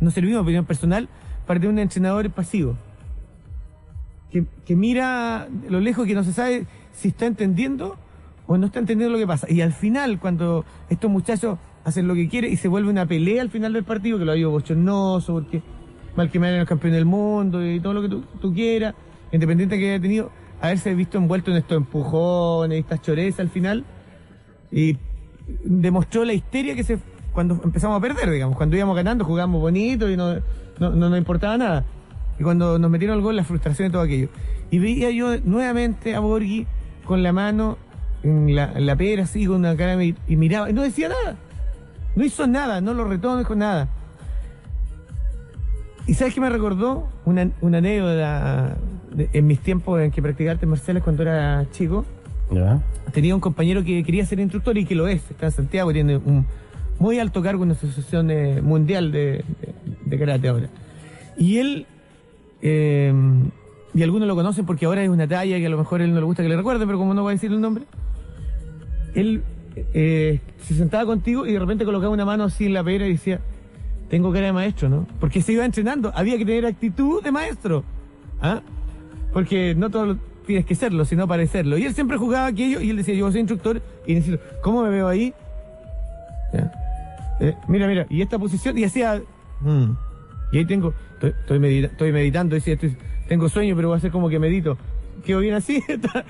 nos servimos, opinión personal, para tener un entrenador pasivo que, que mira lo lejos que no se sabe si está entendiendo o no está entendiendo lo que pasa. Y al final, cuando estos muchachos hacen lo que quieren y se vuelve una pelea al final del partido, que lo ha ido bochornoso, porque mal que me el campeón del mundo y todo lo que tú, tú quieras, independiente que haya tenido, haberse visto envuelto en estos empujones y estas chorezas al final, y demostró la histeria que se cuando empezamos a perder, digamos, cuando íbamos ganando jugábamos bonito y no, no, no importaba nada. Y cuando nos metieron el gol, la frustración y todo aquello. Y veía yo nuevamente a Borghi con la mano en la, en la pera, así, con una cara, y, miraba, y no decía nada. No hizo nada, no lo retó, no dijo nada. ¿Y sabes qué me recordó? Una, una anécdota en mis tiempos en que practicaba artes marciales cuando era chico. Tenía un compañero que quería ser instructor y que lo es, está en Santiago, tiene un muy alto cargo en una asociación eh, mundial de, de- de karate ahora. Y él, eh, y algunos lo conocen porque ahora es una talla que a lo mejor él no le gusta que le recuerden, pero como no va a decir el nombre, él eh, se sentaba contigo y de repente colocaba una mano así en la pera y decía, tengo cara de maestro, ¿no? Porque se iba entrenando, había que tener actitud de maestro, ¿ah? Porque no todo tienes que serlo, sino parecerlo. Y él siempre jugaba aquello y él decía, yo soy instructor, y decía, ¿cómo me veo ahí? Ya. Eh, mira, mira, y esta posición, y hacía, mm. y ahí tengo, estoy, estoy, medita- estoy meditando, decía, estoy- tengo sueño, pero voy a hacer como que medito. Quedo bien así.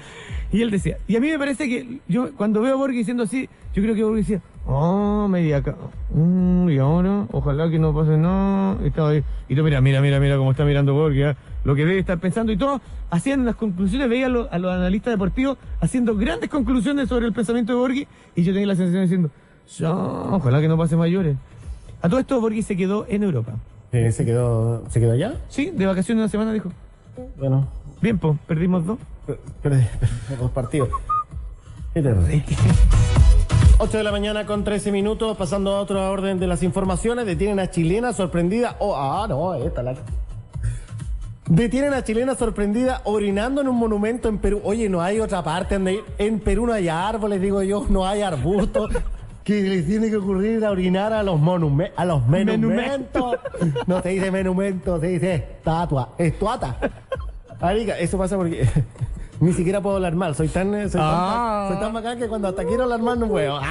y él decía, y a mí me parece que yo cuando veo a Borghi diciendo así, yo creo que Borghi decía, oh, media acá, Mm, y ahora, ojalá que no pase nada. Y estaba ahí, y tú mira, mira, mira, mira cómo está mirando Borghi, ¿ah? Lo que debe estar pensando, y todos hacían las conclusiones, veía a los, a los analistas deportivos haciendo grandes conclusiones sobre el pensamiento de Borghi, y yo tenía la sensación diciendo, ojalá que no pase mayores. A todo esto Borghi se quedó en Europa. Eh, ¿se, quedó, ¿Se quedó allá? Sí, de vacaciones una semana dijo. Bueno, Bien, pues, perdimos dos. perdí dos partidos. Qué terrible. 8 de la mañana con 13 minutos, pasando a otro orden de las informaciones. Detienen a chilena sorprendida. Oh, ah, no, esta la. Detienen a chilena sorprendida orinando en un monumento en Perú. Oye, no hay otra parte donde ir. En Perú no hay árboles, digo yo, no hay arbustos. que les tiene que ocurrir a orinar a los monumentos. A los monumentos. No se dice monumento, se dice estatua. Estuata. Arica, eso pasa porque ni siquiera puedo hablar mal. Soy tan, soy, Ah. tan, soy tan bacán que cuando hasta quiero hablar mal no puedo. Ah.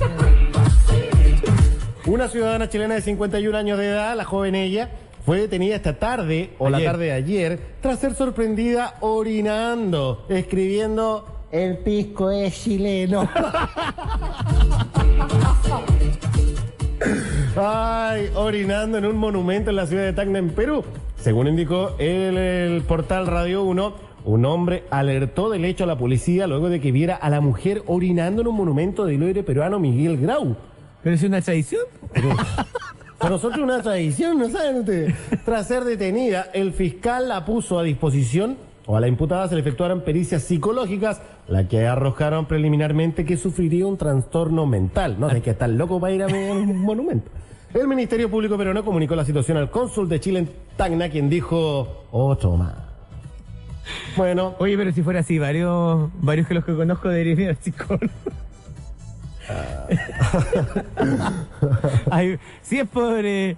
Una ciudadana chilena de 51 años de edad, la joven ella, fue detenida esta tarde o la tarde de ayer tras ser sorprendida orinando, escribiendo el pisco es chileno. Ay, orinando en un monumento en la ciudad de Tacna, en Perú. Según indicó el, el portal Radio 1, un hombre alertó del hecho a la policía luego de que viera a la mujer orinando en un monumento del héroe peruano Miguel Grau. Pero es una tradición. Para nosotros una tradición, ¿no saben ustedes? Tras ser detenida, el fiscal la puso a disposición o a la imputada se le efectuaron pericias psicológicas, la que arrojaron preliminarmente que sufriría un trastorno mental. No sé, que está loco para ir a un monumento. El Ministerio Público Peruano comunicó la situación al cónsul de Chile en Tacna, quien dijo, otro más. Bueno, Oye, pero si fuera así, varios, varios que los que conozco deberían ir al. Ay, si es por... eh,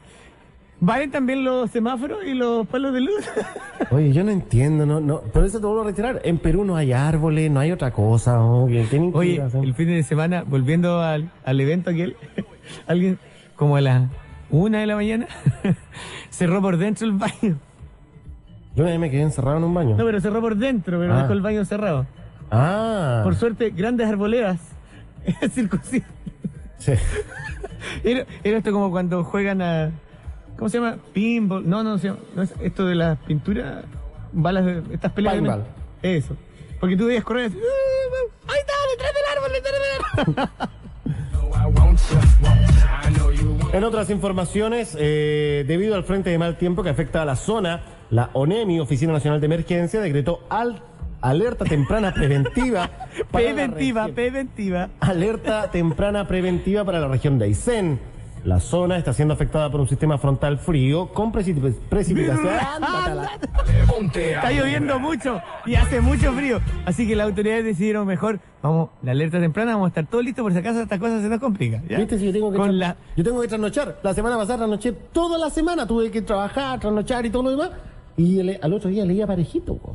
¿Valen también los semáforos y los palos de luz? Oye, yo no entiendo, no, no, por eso te vuelvo a retirar. En Perú no hay árboles, no hay otra cosa. Oye, hacer- el fin de semana, volviendo al, al evento aquel, alguien como a las una de la mañana cerró por dentro el baño. Yo una vez me quedé encerrado en un baño. No, pero cerró por dentro, pero Ah. dejó el baño cerrado. Ah. Por suerte, grandes arboledas circuncidas. Sí. Era, era esto como cuando juegan a. ¿Cómo se llama? Pinball. No, no, se llama- no es esto de las pinturas. Balas de. Estas peleas. de-. Eso. Porque tú veías correr así. "Ah, ¡Ahí está! ¡Detrás del árbol! ¡Detrás del árbol! En otras informaciones, eh, debido al frente de mal tiempo que afecta a la zona, la ONEMI, Oficina Nacional de Emergencia, decretó al- alerta temprana preventiva. para la Preventiva, preventiva. Alerta temprana preventiva para la región de Aysén. La zona está siendo afectada por un sistema frontal frío con precip- precipitación. Está lloviendo mucho y hace mucho frío. Así que las autoridades decidieron mejor, vamos, la alerta temprana, vamos a estar todos listos por si acaso esta cosa se nos complica. ¿ya? ¿Viste? Si yo tengo que Con la- yo tengo que trasnochar. La semana pasada trasnoché toda la semana. Tuve que trabajar, trasnochar y todo lo demás. Y el- al otro día leía parejito.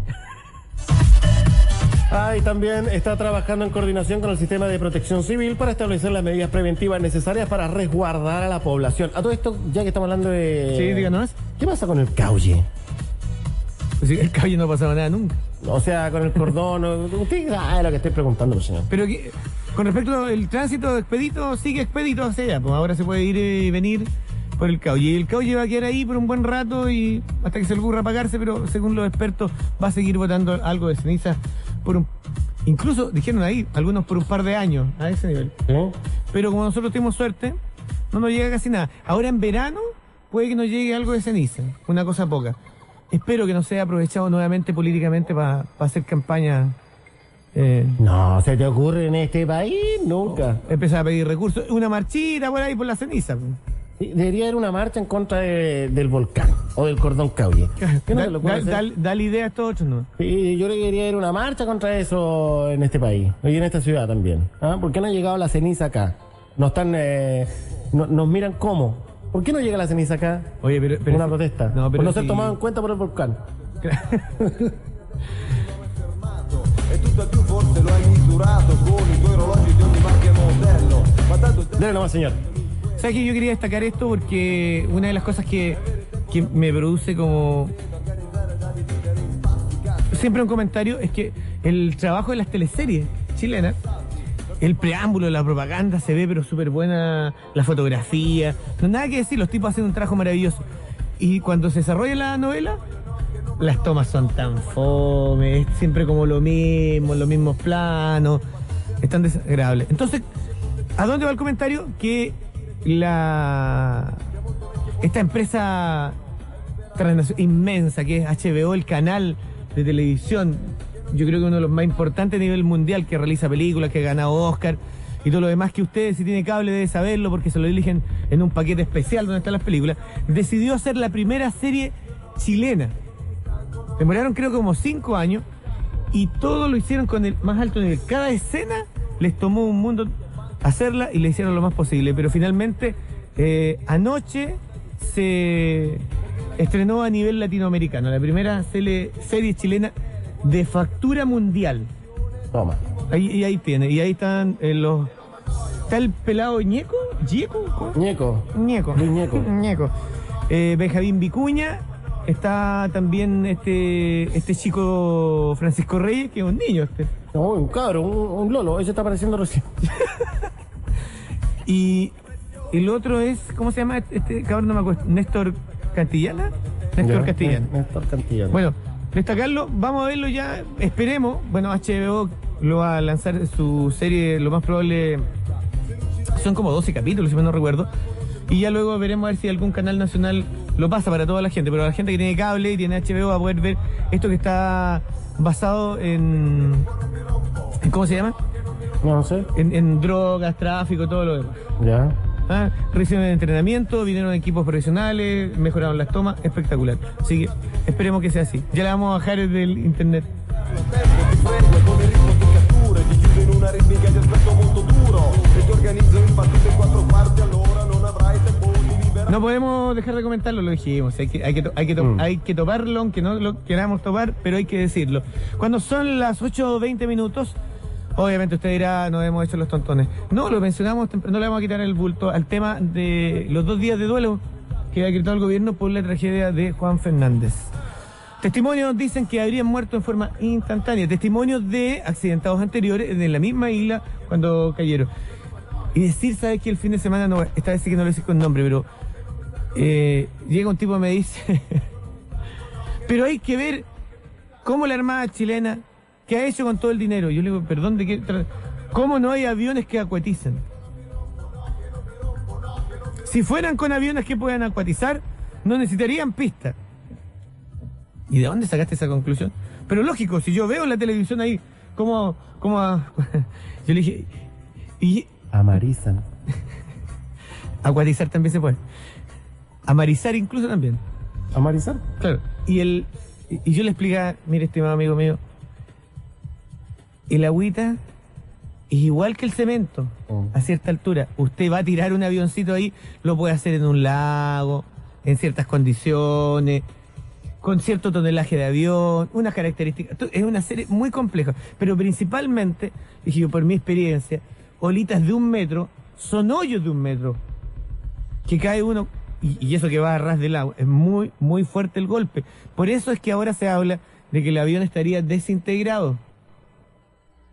Ah, y también está trabajando en coordinación con el sistema de protección civil para establecer las medidas preventivas necesarias para resguardar a la población. A todo esto, ya que estamos hablando de... Sí, díganos. ¿Qué pasa con el caulle? Pues el caballo no ha pasado nada nunca. O sea, con el cordón... Usted sabe lo que estoy preguntando, pues, señor. Pero que, con respecto al tránsito expedito, sigue expedito hacia allá. Pues ahora se puede ir y venir por el caulle. Y el caulle va a quedar ahí por un buen rato y hasta que se le ocurra apagarse, pero según los expertos va a seguir botando algo de ceniza por un... Incluso dijeron ahí, algunos por un par de años, a ese nivel. Pero como nosotros tenemos suerte, no nos llega casi nada. Ahora en verano puede que nos llegue algo de ceniza, una cosa poca. Espero que no sea aprovechado nuevamente políticamente para hacer campaña. eh, No, se te ocurre en este país nunca. empezar a pedir recursos. Una marchita por ahí por la ceniza. Debería haber una marcha en contra de- del volcán o del cordón caulle. ¿Qué no Da, se da- dale idea a estos otros, ¿no? Sí, yo debería haber una marcha contra eso en este país y en esta ciudad también. ¿Ah? ¿Por qué no ha llegado la ceniza acá? Nos están, eh, no- nos miran cómo. ¿Por qué no llega la ceniza acá? Oye, pero. pero una protesta. No, por pero no ser si- tomado en cuenta por el volcán. E e e Dale nomás, señor. ¿Sabes que yo quería destacar esto? Porque una de las cosas que, me produce como. Siempre un comentario es que el trabajo de las teleseries chilenas, el preámbulo, la propaganda se ve, pero súper buena, la fotografía, no nada que decir, los tipos hacen un trabajo maravilloso. Y cuando se desarrolla la novela, las tomas son tan fome, es siempre como lo mismo, los mismos planos, es tan desagradable. Entonces, ¿a dónde va el comentario? Que la esta empresa inmensa que es HBO, el canal de televisión, yo creo que uno de los más importantes a nivel mundial que realiza películas, que ha ganado Oscar y todo lo demás que ustedes si tiene cable debe saberlo porque se lo eligen en un paquete especial donde están las películas, decidió hacer la primera serie chilena. Demoraron creo como cinco años y todo lo hicieron con el más alto nivel. Cada escena les tomó un mundo hacerla y le hicieron lo más posible. Pero finalmente, eh, anoche se estrenó a nivel latinoamericano la primera serie chilena de factura mundial. Toma. Ahí, y ahí tiene, y ahí están eh, los... Está el pelado Ñeco, ¿Ñeco? Ñeco. Ñeco. Luis Ñeco. Ñeco. Eh, Benjamín Vicuña, está también este, este chico Francisco Reyes, que es un niño este. No, un cabro, un, un lolo, ese está apareciendo recién. Y el otro es, ¿cómo se llama este cabrón? No me acuerdo. Néstor Cantillana. Néstor Ya, Cantillana. Néstor Cantillana. Bueno, destacarlo, vamos a verlo ya, esperemos. Bueno, HBO lo va a lanzar su serie, lo más probable, son como 12 capítulos, si mal no recuerdo. Y ya luego veremos a ver si algún canal nacional lo pasa para toda la gente. Pero la gente que tiene cable y tiene HBO va a poder ver esto que está basado en... en ¿Cómo se llama? No sé. En, en drogas, tráfico, todo lo demás. Ya. Ah, recibieron entrenamiento, vinieron equipos profesionales, mejoraron las tomas, espectacular. Así que esperemos que sea así. Ya la vamos a bajar del internet. di aspetto molto duro e ti organizzo in partite in quattro allora No podemos dejar de comentarlo, lo dijimos. Hay que, hay que, to- hay que, to- Mm. hay que toparlo, aunque no lo queramos topar, pero hay que decirlo. Cuando son las 8 o 20 minutos, obviamente usted dirá, no hemos hecho los tontones. No, lo mencionamos, no le vamos a quitar el bulto al tema de los dos días de duelo que ha decretado el gobierno por la tragedia de Juan Fernández. Testimonios dicen que habrían muerto en forma instantánea. Testimonios de accidentados anteriores de la misma isla cuando cayeron. Y decir, ¿sabes que El fin de semana, no, esta vez sí que no lo hice con nombre, pero eh, llega un tipo y me dice, pero hay que ver cómo la Armada chilena, ¿qué ha hecho con todo el dinero? Yo le digo, perdón, ¿de qué? tra- ¿Cómo no hay aviones que acuatizan? Si fueran con aviones que puedan acuatizar, no necesitarían pista. ¿Y de dónde sacaste esa conclusión? Pero lógico, si yo veo en la televisión ahí cómo, cómo yo le dije, y Amarizan. acuatizar también se puede. Amarizar incluso también. ¿Amarizar? Claro. Y el y yo le explicaba, mire, estimado amigo mío, el agüita es igual que el cemento a cierta altura. Usted va a tirar un avioncito ahí, lo puede hacer en un lago, en ciertas condiciones, con cierto tonelaje de avión, unas características. Es una serie muy compleja. Pero principalmente, dije yo, por mi experiencia, olitas de un metro son hoyos de un metro que cae uno, y, y eso que va a ras del agua, es muy, muy fuerte el golpe. Por eso es que ahora se habla de que el avión estaría desintegrado.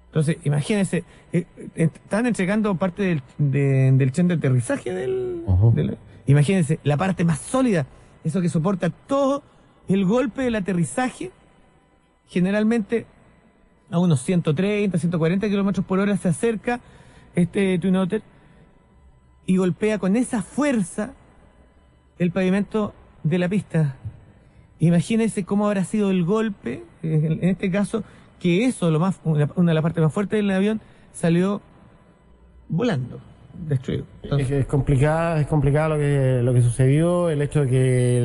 Entonces, imagínense, eh, eh, están entregando parte del, de- del chen de aterrizaje del, del- Imagínense, la parte más sólida, eso que soporta todo el golpe del aterrizaje, generalmente a unos 130, 140 kilómetros por hora se acerca este Twin Otter y golpea con esa fuerza el pavimento de la pista. Imagínense cómo habrá sido el golpe, eh, en este caso, que eso, lo más, una, de las partes más fuertes del avión, salió volando, destruido. Es, es complicado, es complicado lo que, lo que sucedió, el hecho de que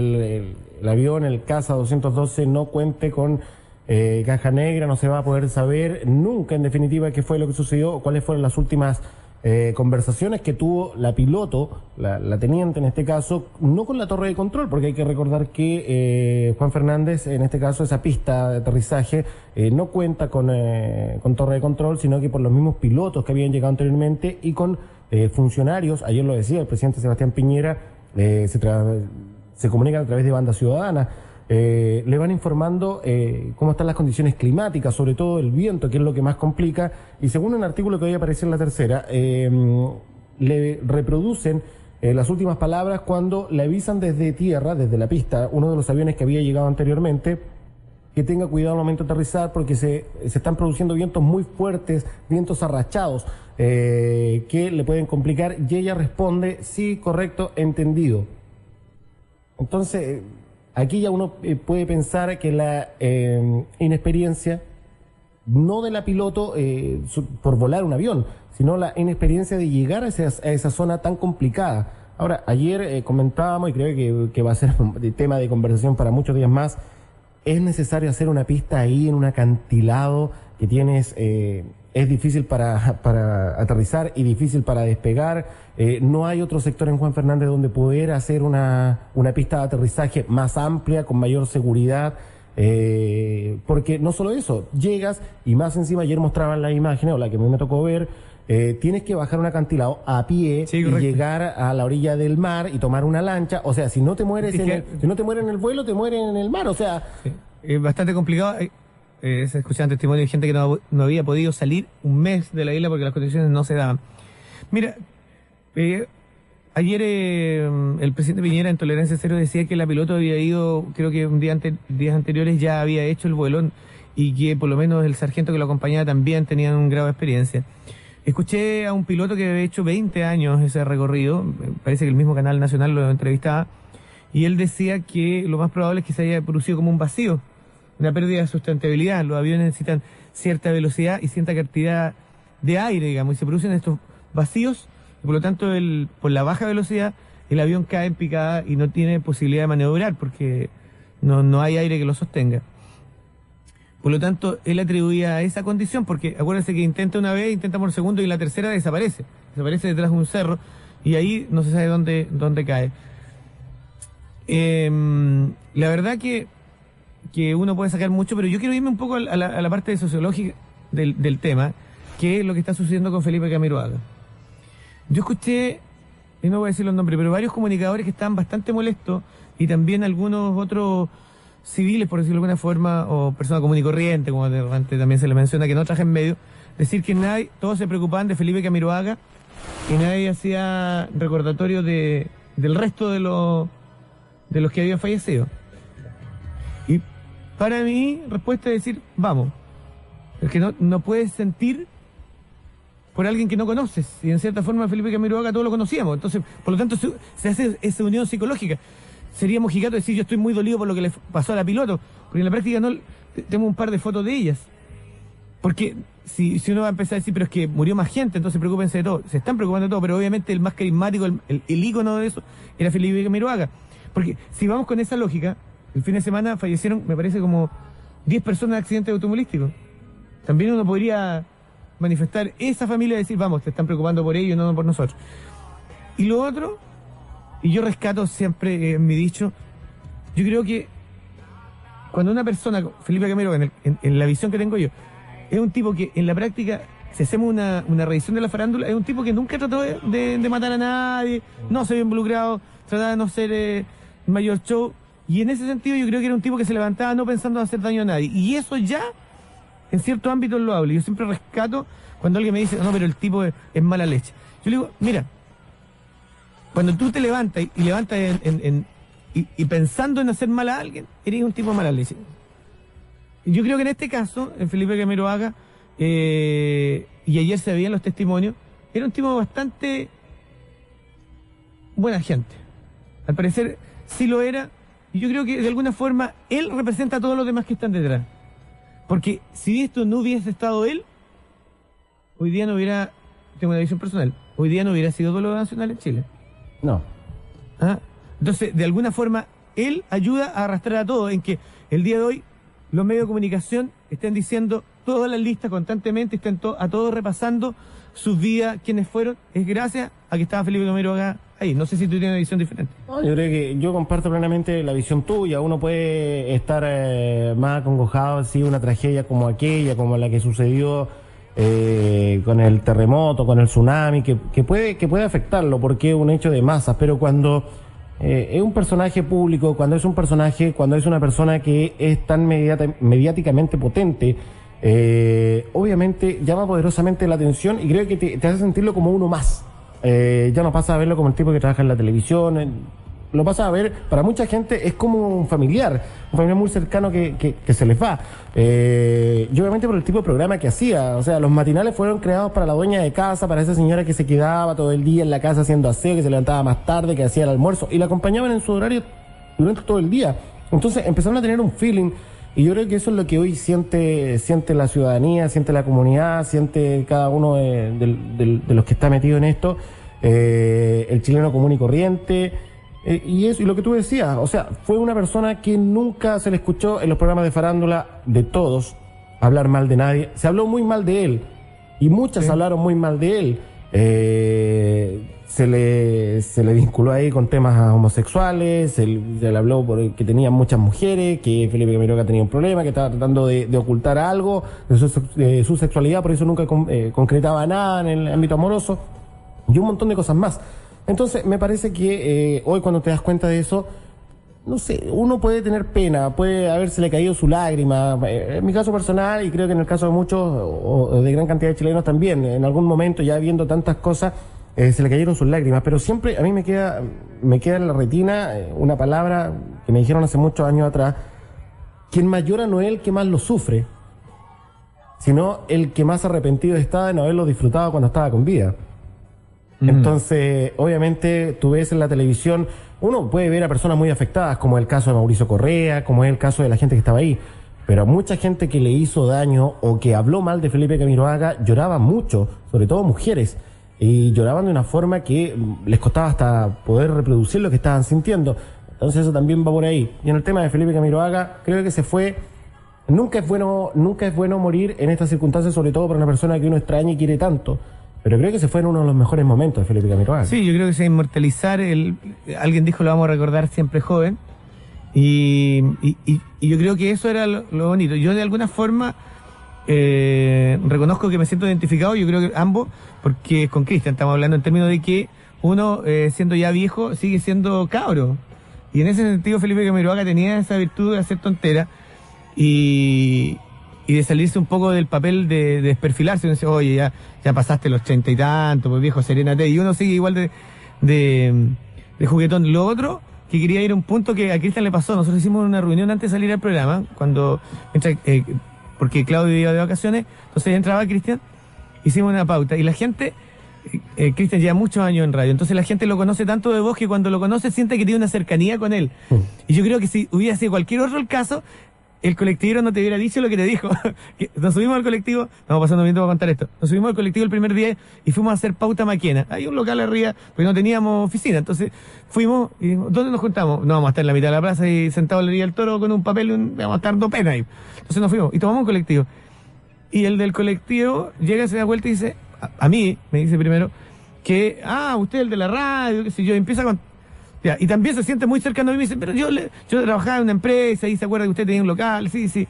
el, avión, el CASA 212, no cuente con eh, caja negra, no se va a poder saber nunca, en definitiva, qué fue lo que sucedió cuáles fueron las últimas eh, conversaciones que tuvo la piloto, la, la teniente en este caso, no con la torre de control, porque hay que recordar que eh, Juan Fernández, en este caso, esa pista de aterrizaje eh, no cuenta con, eh, con torre de control, sino que por los mismos pilotos que habían llegado anteriormente y con eh, funcionarios, ayer lo decía el presidente Sebastián Piñera, eh, se, se comunican a través de banda ciudadana. Eh, le van informando eh, cómo están las condiciones climáticas, sobre todo el viento, que es lo que más complica. Y según un artículo que hoy apareció en la tercera, eh, le reproducen eh, las últimas palabras cuando le avisan desde tierra, desde la pista, uno de los aviones que había llegado anteriormente, que tenga cuidado al momento de aterrizar porque se, se están produciendo vientos muy fuertes, vientos arrachados, que le pueden complicar. Y ella responde, sí, correcto, entendido. Entonces, aquí ya uno eh, puede pensar que la eh, inexperiencia, no de la piloto eh, por volar un avión, sino la inexperiencia de llegar a esa, zona tan complicada. Ahora, ayer eh, comentábamos, y creo que, va a ser tema de conversación para muchos días más, es necesario hacer una pista ahí en un acantilado que tienes, es difícil para, para aterrizar y difícil para despegar. Eh, no hay otro sector en Juan Fernández donde poder hacer una, una pista de aterrizaje más amplia, con mayor seguridad. eh, porque no solo eso, llegas y más encima ayer mostraban la imagen, o la que a mí me tocó ver, eh, tienes que bajar un acantilado a pie y llegar a la orilla del mar y tomar una lancha. O sea, si no te mueres, en el, si no te mueres en el vuelo, te mueres en el mar. O sea, Es bastante complicado. Eh, se escuchaban testimonios de gente que no, había podido salir un mes de la isla porque las condiciones no se daban. Mira, eh, ayer eh, el presidente Piñera en Tolerancia Cero decía que la piloto había ido, creo que un día días anteriores ya había hecho el vuelo y que por lo menos el sargento que lo acompañaba también tenía un grado de experiencia. Escuché a un piloto que había hecho 20 años ese recorrido, parece que el mismo canal nacional lo entrevistaba, y él decía que lo más probable es que se haya producido como un vacío, una pérdida de sustentabilidad. Los aviones necesitan cierta velocidad y cierta cantidad de aire, digamos, y se producen estos vacíos, y por lo tanto, el, por la baja velocidad, el avión cae en picada y no tiene posibilidad de maniobrar porque no, no hay aire que lo sostenga. Por lo tanto, él atribuía a esa condición, porque acuérdense que intenta una vez, intenta por segundo y la tercera desaparece. Desaparece detrás de un cerro y ahí no se sabe dónde, dónde cae. Em, la verdad que, que uno puede sacar mucho, pero yo quiero irme un poco a la, a la parte sociológica del, tema, que es lo que está sucediendo con Felipe Camiroaga. Yo escuché, y no voy a decir los nombres, pero varios comunicadores que estaban bastante molestos y también algunos otros civiles, por decirlo de alguna forma, o personas común y corriente, como de repente también se le menciona, que no traje en medio, decir que nadie, todos se preocupaban de Felipe Camiroaga y nadie hacía recordatorio de, del resto de los, de los que habían fallecido. Para mí, respuesta es decir, vamos, el que no, no puedes sentir por alguien que no conoces. Y en cierta forma Felipe Camiroaga todos lo conocíamos. Entonces, por lo tanto, se, se hace esa unión psicológica. Sería mojigato decir yo estoy muy dolido por lo que le pasó a la piloto, porque en la práctica no tengo un par de fotos de ellas. Porque si, si uno va a empezar a decir, pero es que murió más gente, entonces preocúpense de todo. Se están preocupando de todo, pero obviamente el más carismático, el, el, el ícono de eso, era Felipe Camiroaga. Porque si vamos con esa lógica, el fin de semana fallecieron, me parece, como 10 personas de accidentes automovilísticos. También uno podría manifestar esa familia y decir, vamos, te están preocupando por ellos, no por nosotros. Y lo otro, y yo rescato siempre eh, mi dicho, yo creo que cuando una persona, Felipe Camero, en, el- en- la visión que tengo yo, es un tipo que en la práctica, si hacemos una, una revisión de la farándula, es un tipo que nunca trató de matar a nadie, no se vio involucrado, trataba de no ser eh, mayor show. Y en ese sentido yo creo que era un tipo que se levantaba no pensando en hacer daño a nadie. Y eso ya en ciertos ámbitos lo hablo. Yo siempre rescato cuando alguien me dice, no, pero el tipo es, mala leche. Yo le digo, mira, cuando tú te levantas y, levantas en, y, pensando en hacer mal a alguien, eres un tipo de mala leche. Yo creo que en este caso, en Felipe Camiroaga, eh, y ayer se veían los testimonios, era un tipo bastante buena gente. Al parecer sí lo era, y yo creo que de alguna forma él representa a todos los demás que están detrás. Porque si esto no hubiese estado él, hoy día no hubiera, tengo una visión personal, hoy día no hubiera sido duelo nacional en Chile. No. ¿Ah? Entonces, de alguna forma, él ayuda a arrastrar a todos en que el día de hoy los medios de comunicación estén diciendo todas las listas constantemente, estén to- a todos repasando sus vidas, quiénes fueron, es gracias a que estaba Felipe Camero acá No sé si tú tienes una visión diferente. No, yo creo que yo comparto plenamente la visión tuya. Uno puede estar eh, más acongojado si una tragedia como aquella, como la que sucedió eh, con el terremoto, con el tsunami, que, puede que puede afectarlo porque es un hecho de masas. Pero cuando eh, es un personaje público, cuando es un personaje, cuando es una persona que es tan mediáticamente potente, obviamente llama poderosamente la atención y creo que te hace sentirlo como uno más. Eh, ya no pasa a verlo como el tipo que trabaja en la televisión. lo pasa a ver, para mucha gente es como un familiar, un familiar muy cercano que, que- se les va. Eh, y obviamente por el tipo de programa que hacía. O sea, los matinales fueron creados para la dueña de casa, para esa señora que se quedaba todo el día en la casa haciendo aseo, que se levantaba más tarde, que hacía el almuerzo, y la acompañaban en su horario durante todo el día. Entonces empezaron a tener un feeling. Y yo creo que eso es lo que hoy siente, siente la ciudadanía, siente la comunidad, siente cada uno de, los que está metido en esto, eh, el chileno común y corriente. eh, y eso, y lo que tú decías, o sea, fue una persona que nunca se le escuchó en los programas de farándula de todos hablar mal de nadie. Se habló muy mal de él. Y muchas hablaron muy mal de él. Eh, se le, se le vinculó ahí con temas homosexuales, se, le- habló por que tenía muchas mujeres, que Felipe Camiroga tenía un problema, que estaba tratando de, de ocultar algo de su, de su sexualidad, por eso nunca con- eh, concretaba nada en el ámbito amoroso, y un montón de cosas más. Entonces, me parece que eh, hoy cuando te das cuenta de eso, no sé, uno puede tener pena, puede habérsele caído su lágrima. Eh, En mi caso personal, y creo que en el caso de muchos, o de gran cantidad de chilenos también, en algún momento ya viendo tantas cosas, eh, se le cayeron sus lágrimas. Pero siempre a mí me queda, me queda en la retina eh, una palabra que me dijeron hace muchos años atrás, quien más llora no es el que más lo sufre, sino el que más arrepentido está de no haberlo disfrutado cuando estaba con vida. Entonces, obviamente, tú ves en la televisión, uno puede ver a personas muy afectadas, como el caso de Mauricio Correa, como es el caso de la gente que estaba ahí. Pero a mucha gente que le hizo daño o que habló mal de Felipe Camiroaga lloraba mucho, sobre todo mujeres. Y lloraban de una forma que mm, les costaba hasta poder reproducir lo que estaban sintiendo. Entonces eso también va por ahí. Y en el tema de Felipe Camiroaga, creo que se fue nunca es bueno, nunca es bueno morir en estas circunstancias, sobre todo para una persona que uno extraña y quiere tanto. Pero creo que se fue en uno de los mejores momentos de Felipe Camiroaga. Sí, yo creo que se inmortalizar, el, alguien dijo lo vamos a recordar siempre joven, y, y- yo creo que eso era lo, lo bonito. Yo de alguna forma eh, reconozco que me siento identificado, yo creo que ambos, porque con Cristian estamos hablando en términos de que uno, eh, siendo ya viejo, sigue siendo cabro. Y en ese sentido Felipe Camiroaga tenía esa virtud de hacer tontera y, de salirse un poco del papel de, de desperfilarse. Uno dice, oye, ya, ya pasaste los treinta y tanto, pues viejo, serénate. Y uno sigue igual de, de, de juguetón. Lo otro, que quería ir a un punto que a Cristian le pasó. Nosotros hicimos una reunión antes de salir al programa, cuando entra, eh, porque Claudio iba de vacaciones, entonces entraba Cristian, hicimos una pauta. Y la gente, eh, Cristian lleva muchos años en radio, entonces la gente lo conoce tanto de voz que cuando lo conoce siente que tiene una cercanía con él. Y yo creo que si hubiera sido cualquier otro el caso, el colectivo no te hubiera dicho lo que te dijo. Nos subimos al colectivo, estamos pasando bien, te voy a contar esto. Nos subimos al colectivo el primer día y fuimos a hacer pauta maquena. Hay un local arriba, porque no teníamos oficina. Entonces fuimos y dijimos, ¿dónde nos juntamos? No, vamos a estar en la mitad de la plaza y sentados en la orilla del toro con un papel y un, vamos a estar dos penas ahí. Entonces nos fuimos y tomamos un colectivo. Y el del colectivo llega, se da vuelta y dice, a, mí, me dice primero, que, ah, usted es el de la radio, qué sé yo, empieza con... Y también se siente muy cercano a mí y me dice, pero yo, le- yo trabajaba en una empresa y se acuerda que usted tenía un local, sí, sí.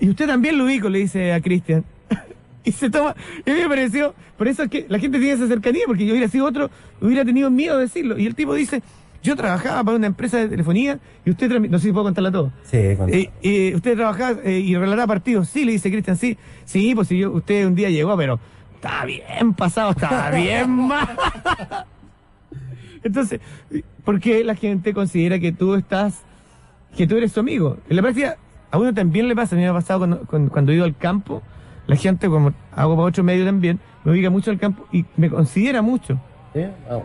Y usted también lo ubico, le dice a Cristian. y se toma, y a mí me pareció, por eso es que la gente tiene esa cercanía, porque yo hubiera sido otro, hubiera tenido miedo de decirlo. Y el tipo dice, yo trabajaba para una empresa de telefonía y usted, no sé si puedo contarla todo. Sí, Eh, eh, usted trabajaba eh, y relataba partidos. Sí, le dice Cristian, sí. Sí, pues si yo, usted un día llegó, pero estaba bien pasado, estaba bien mal. Entonces, ¿por qué la gente considera que tú estás, que tú eres su amigo? En la práctica, a uno también le pasa, a mí me ha pasado cuando, cuando, cuando he ido al campo, la gente, como hago para otro medio también, me ubica mucho al campo y me considera mucho. ¿Sí? Ah,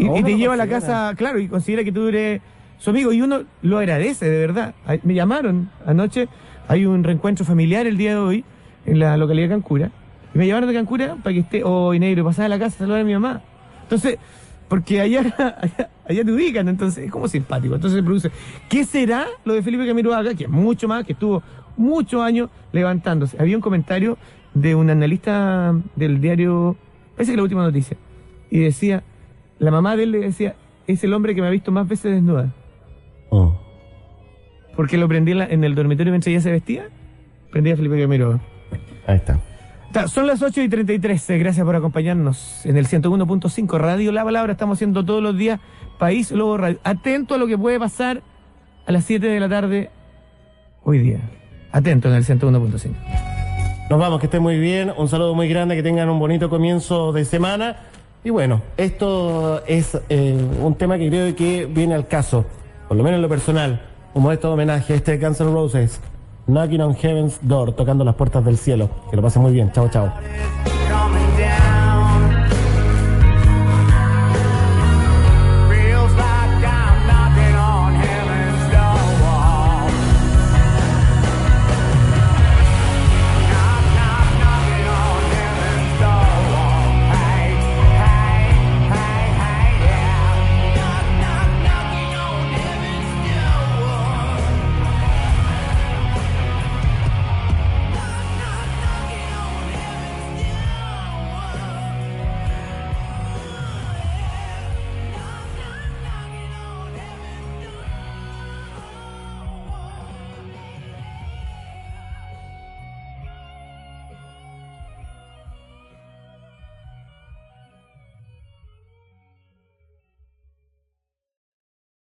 Y, te lleva a la casa, claro, y considera que tú eres su amigo. Y uno lo agradece, de verdad. Me llamaron anoche, hay un reencuentro familiar el día de hoy en la localidad de Cancura. Y me llamaron de Cancura para que esté, oh, negro, pasar a la casa a saludar a mi mamá. Entonces, porque allá, allá, allá te ubican, entonces es como simpático. Entonces se produce. ¿Qué será lo de Felipe Camiroaga? Que es mucho más, que estuvo muchos años levantándose. Había un comentario de un analista del diario, parece que la última noticia, y decía, la mamá de él le decía, es el hombre que me ha visto más veces desnuda. Oh. Porque lo prendí en, la- en el dormitorio mientras ella se vestía, prendía a Felipe Camiroaga. Ahí está. Ta, Son las 8 y 33. eh, Gracias por acompañarnos en el 101.5 Radio La Palabra. Estamos haciendo todos los días País Lobo Radio. Atento a lo que puede pasar a las 7 de la tarde hoy día. Atento en el 101.5. Nos vamos, que estén muy bien. Un saludo muy grande, que tengan un bonito comienzo de semana. Y bueno, esto es eh, un tema que creo que viene al caso, por lo menos en lo personal. Un modesto homenaje a este Guns N' Roses, Knocking on Heaven's Door, tocando las puertas del cielo. Que lo pasen muy bien. Chao, chao.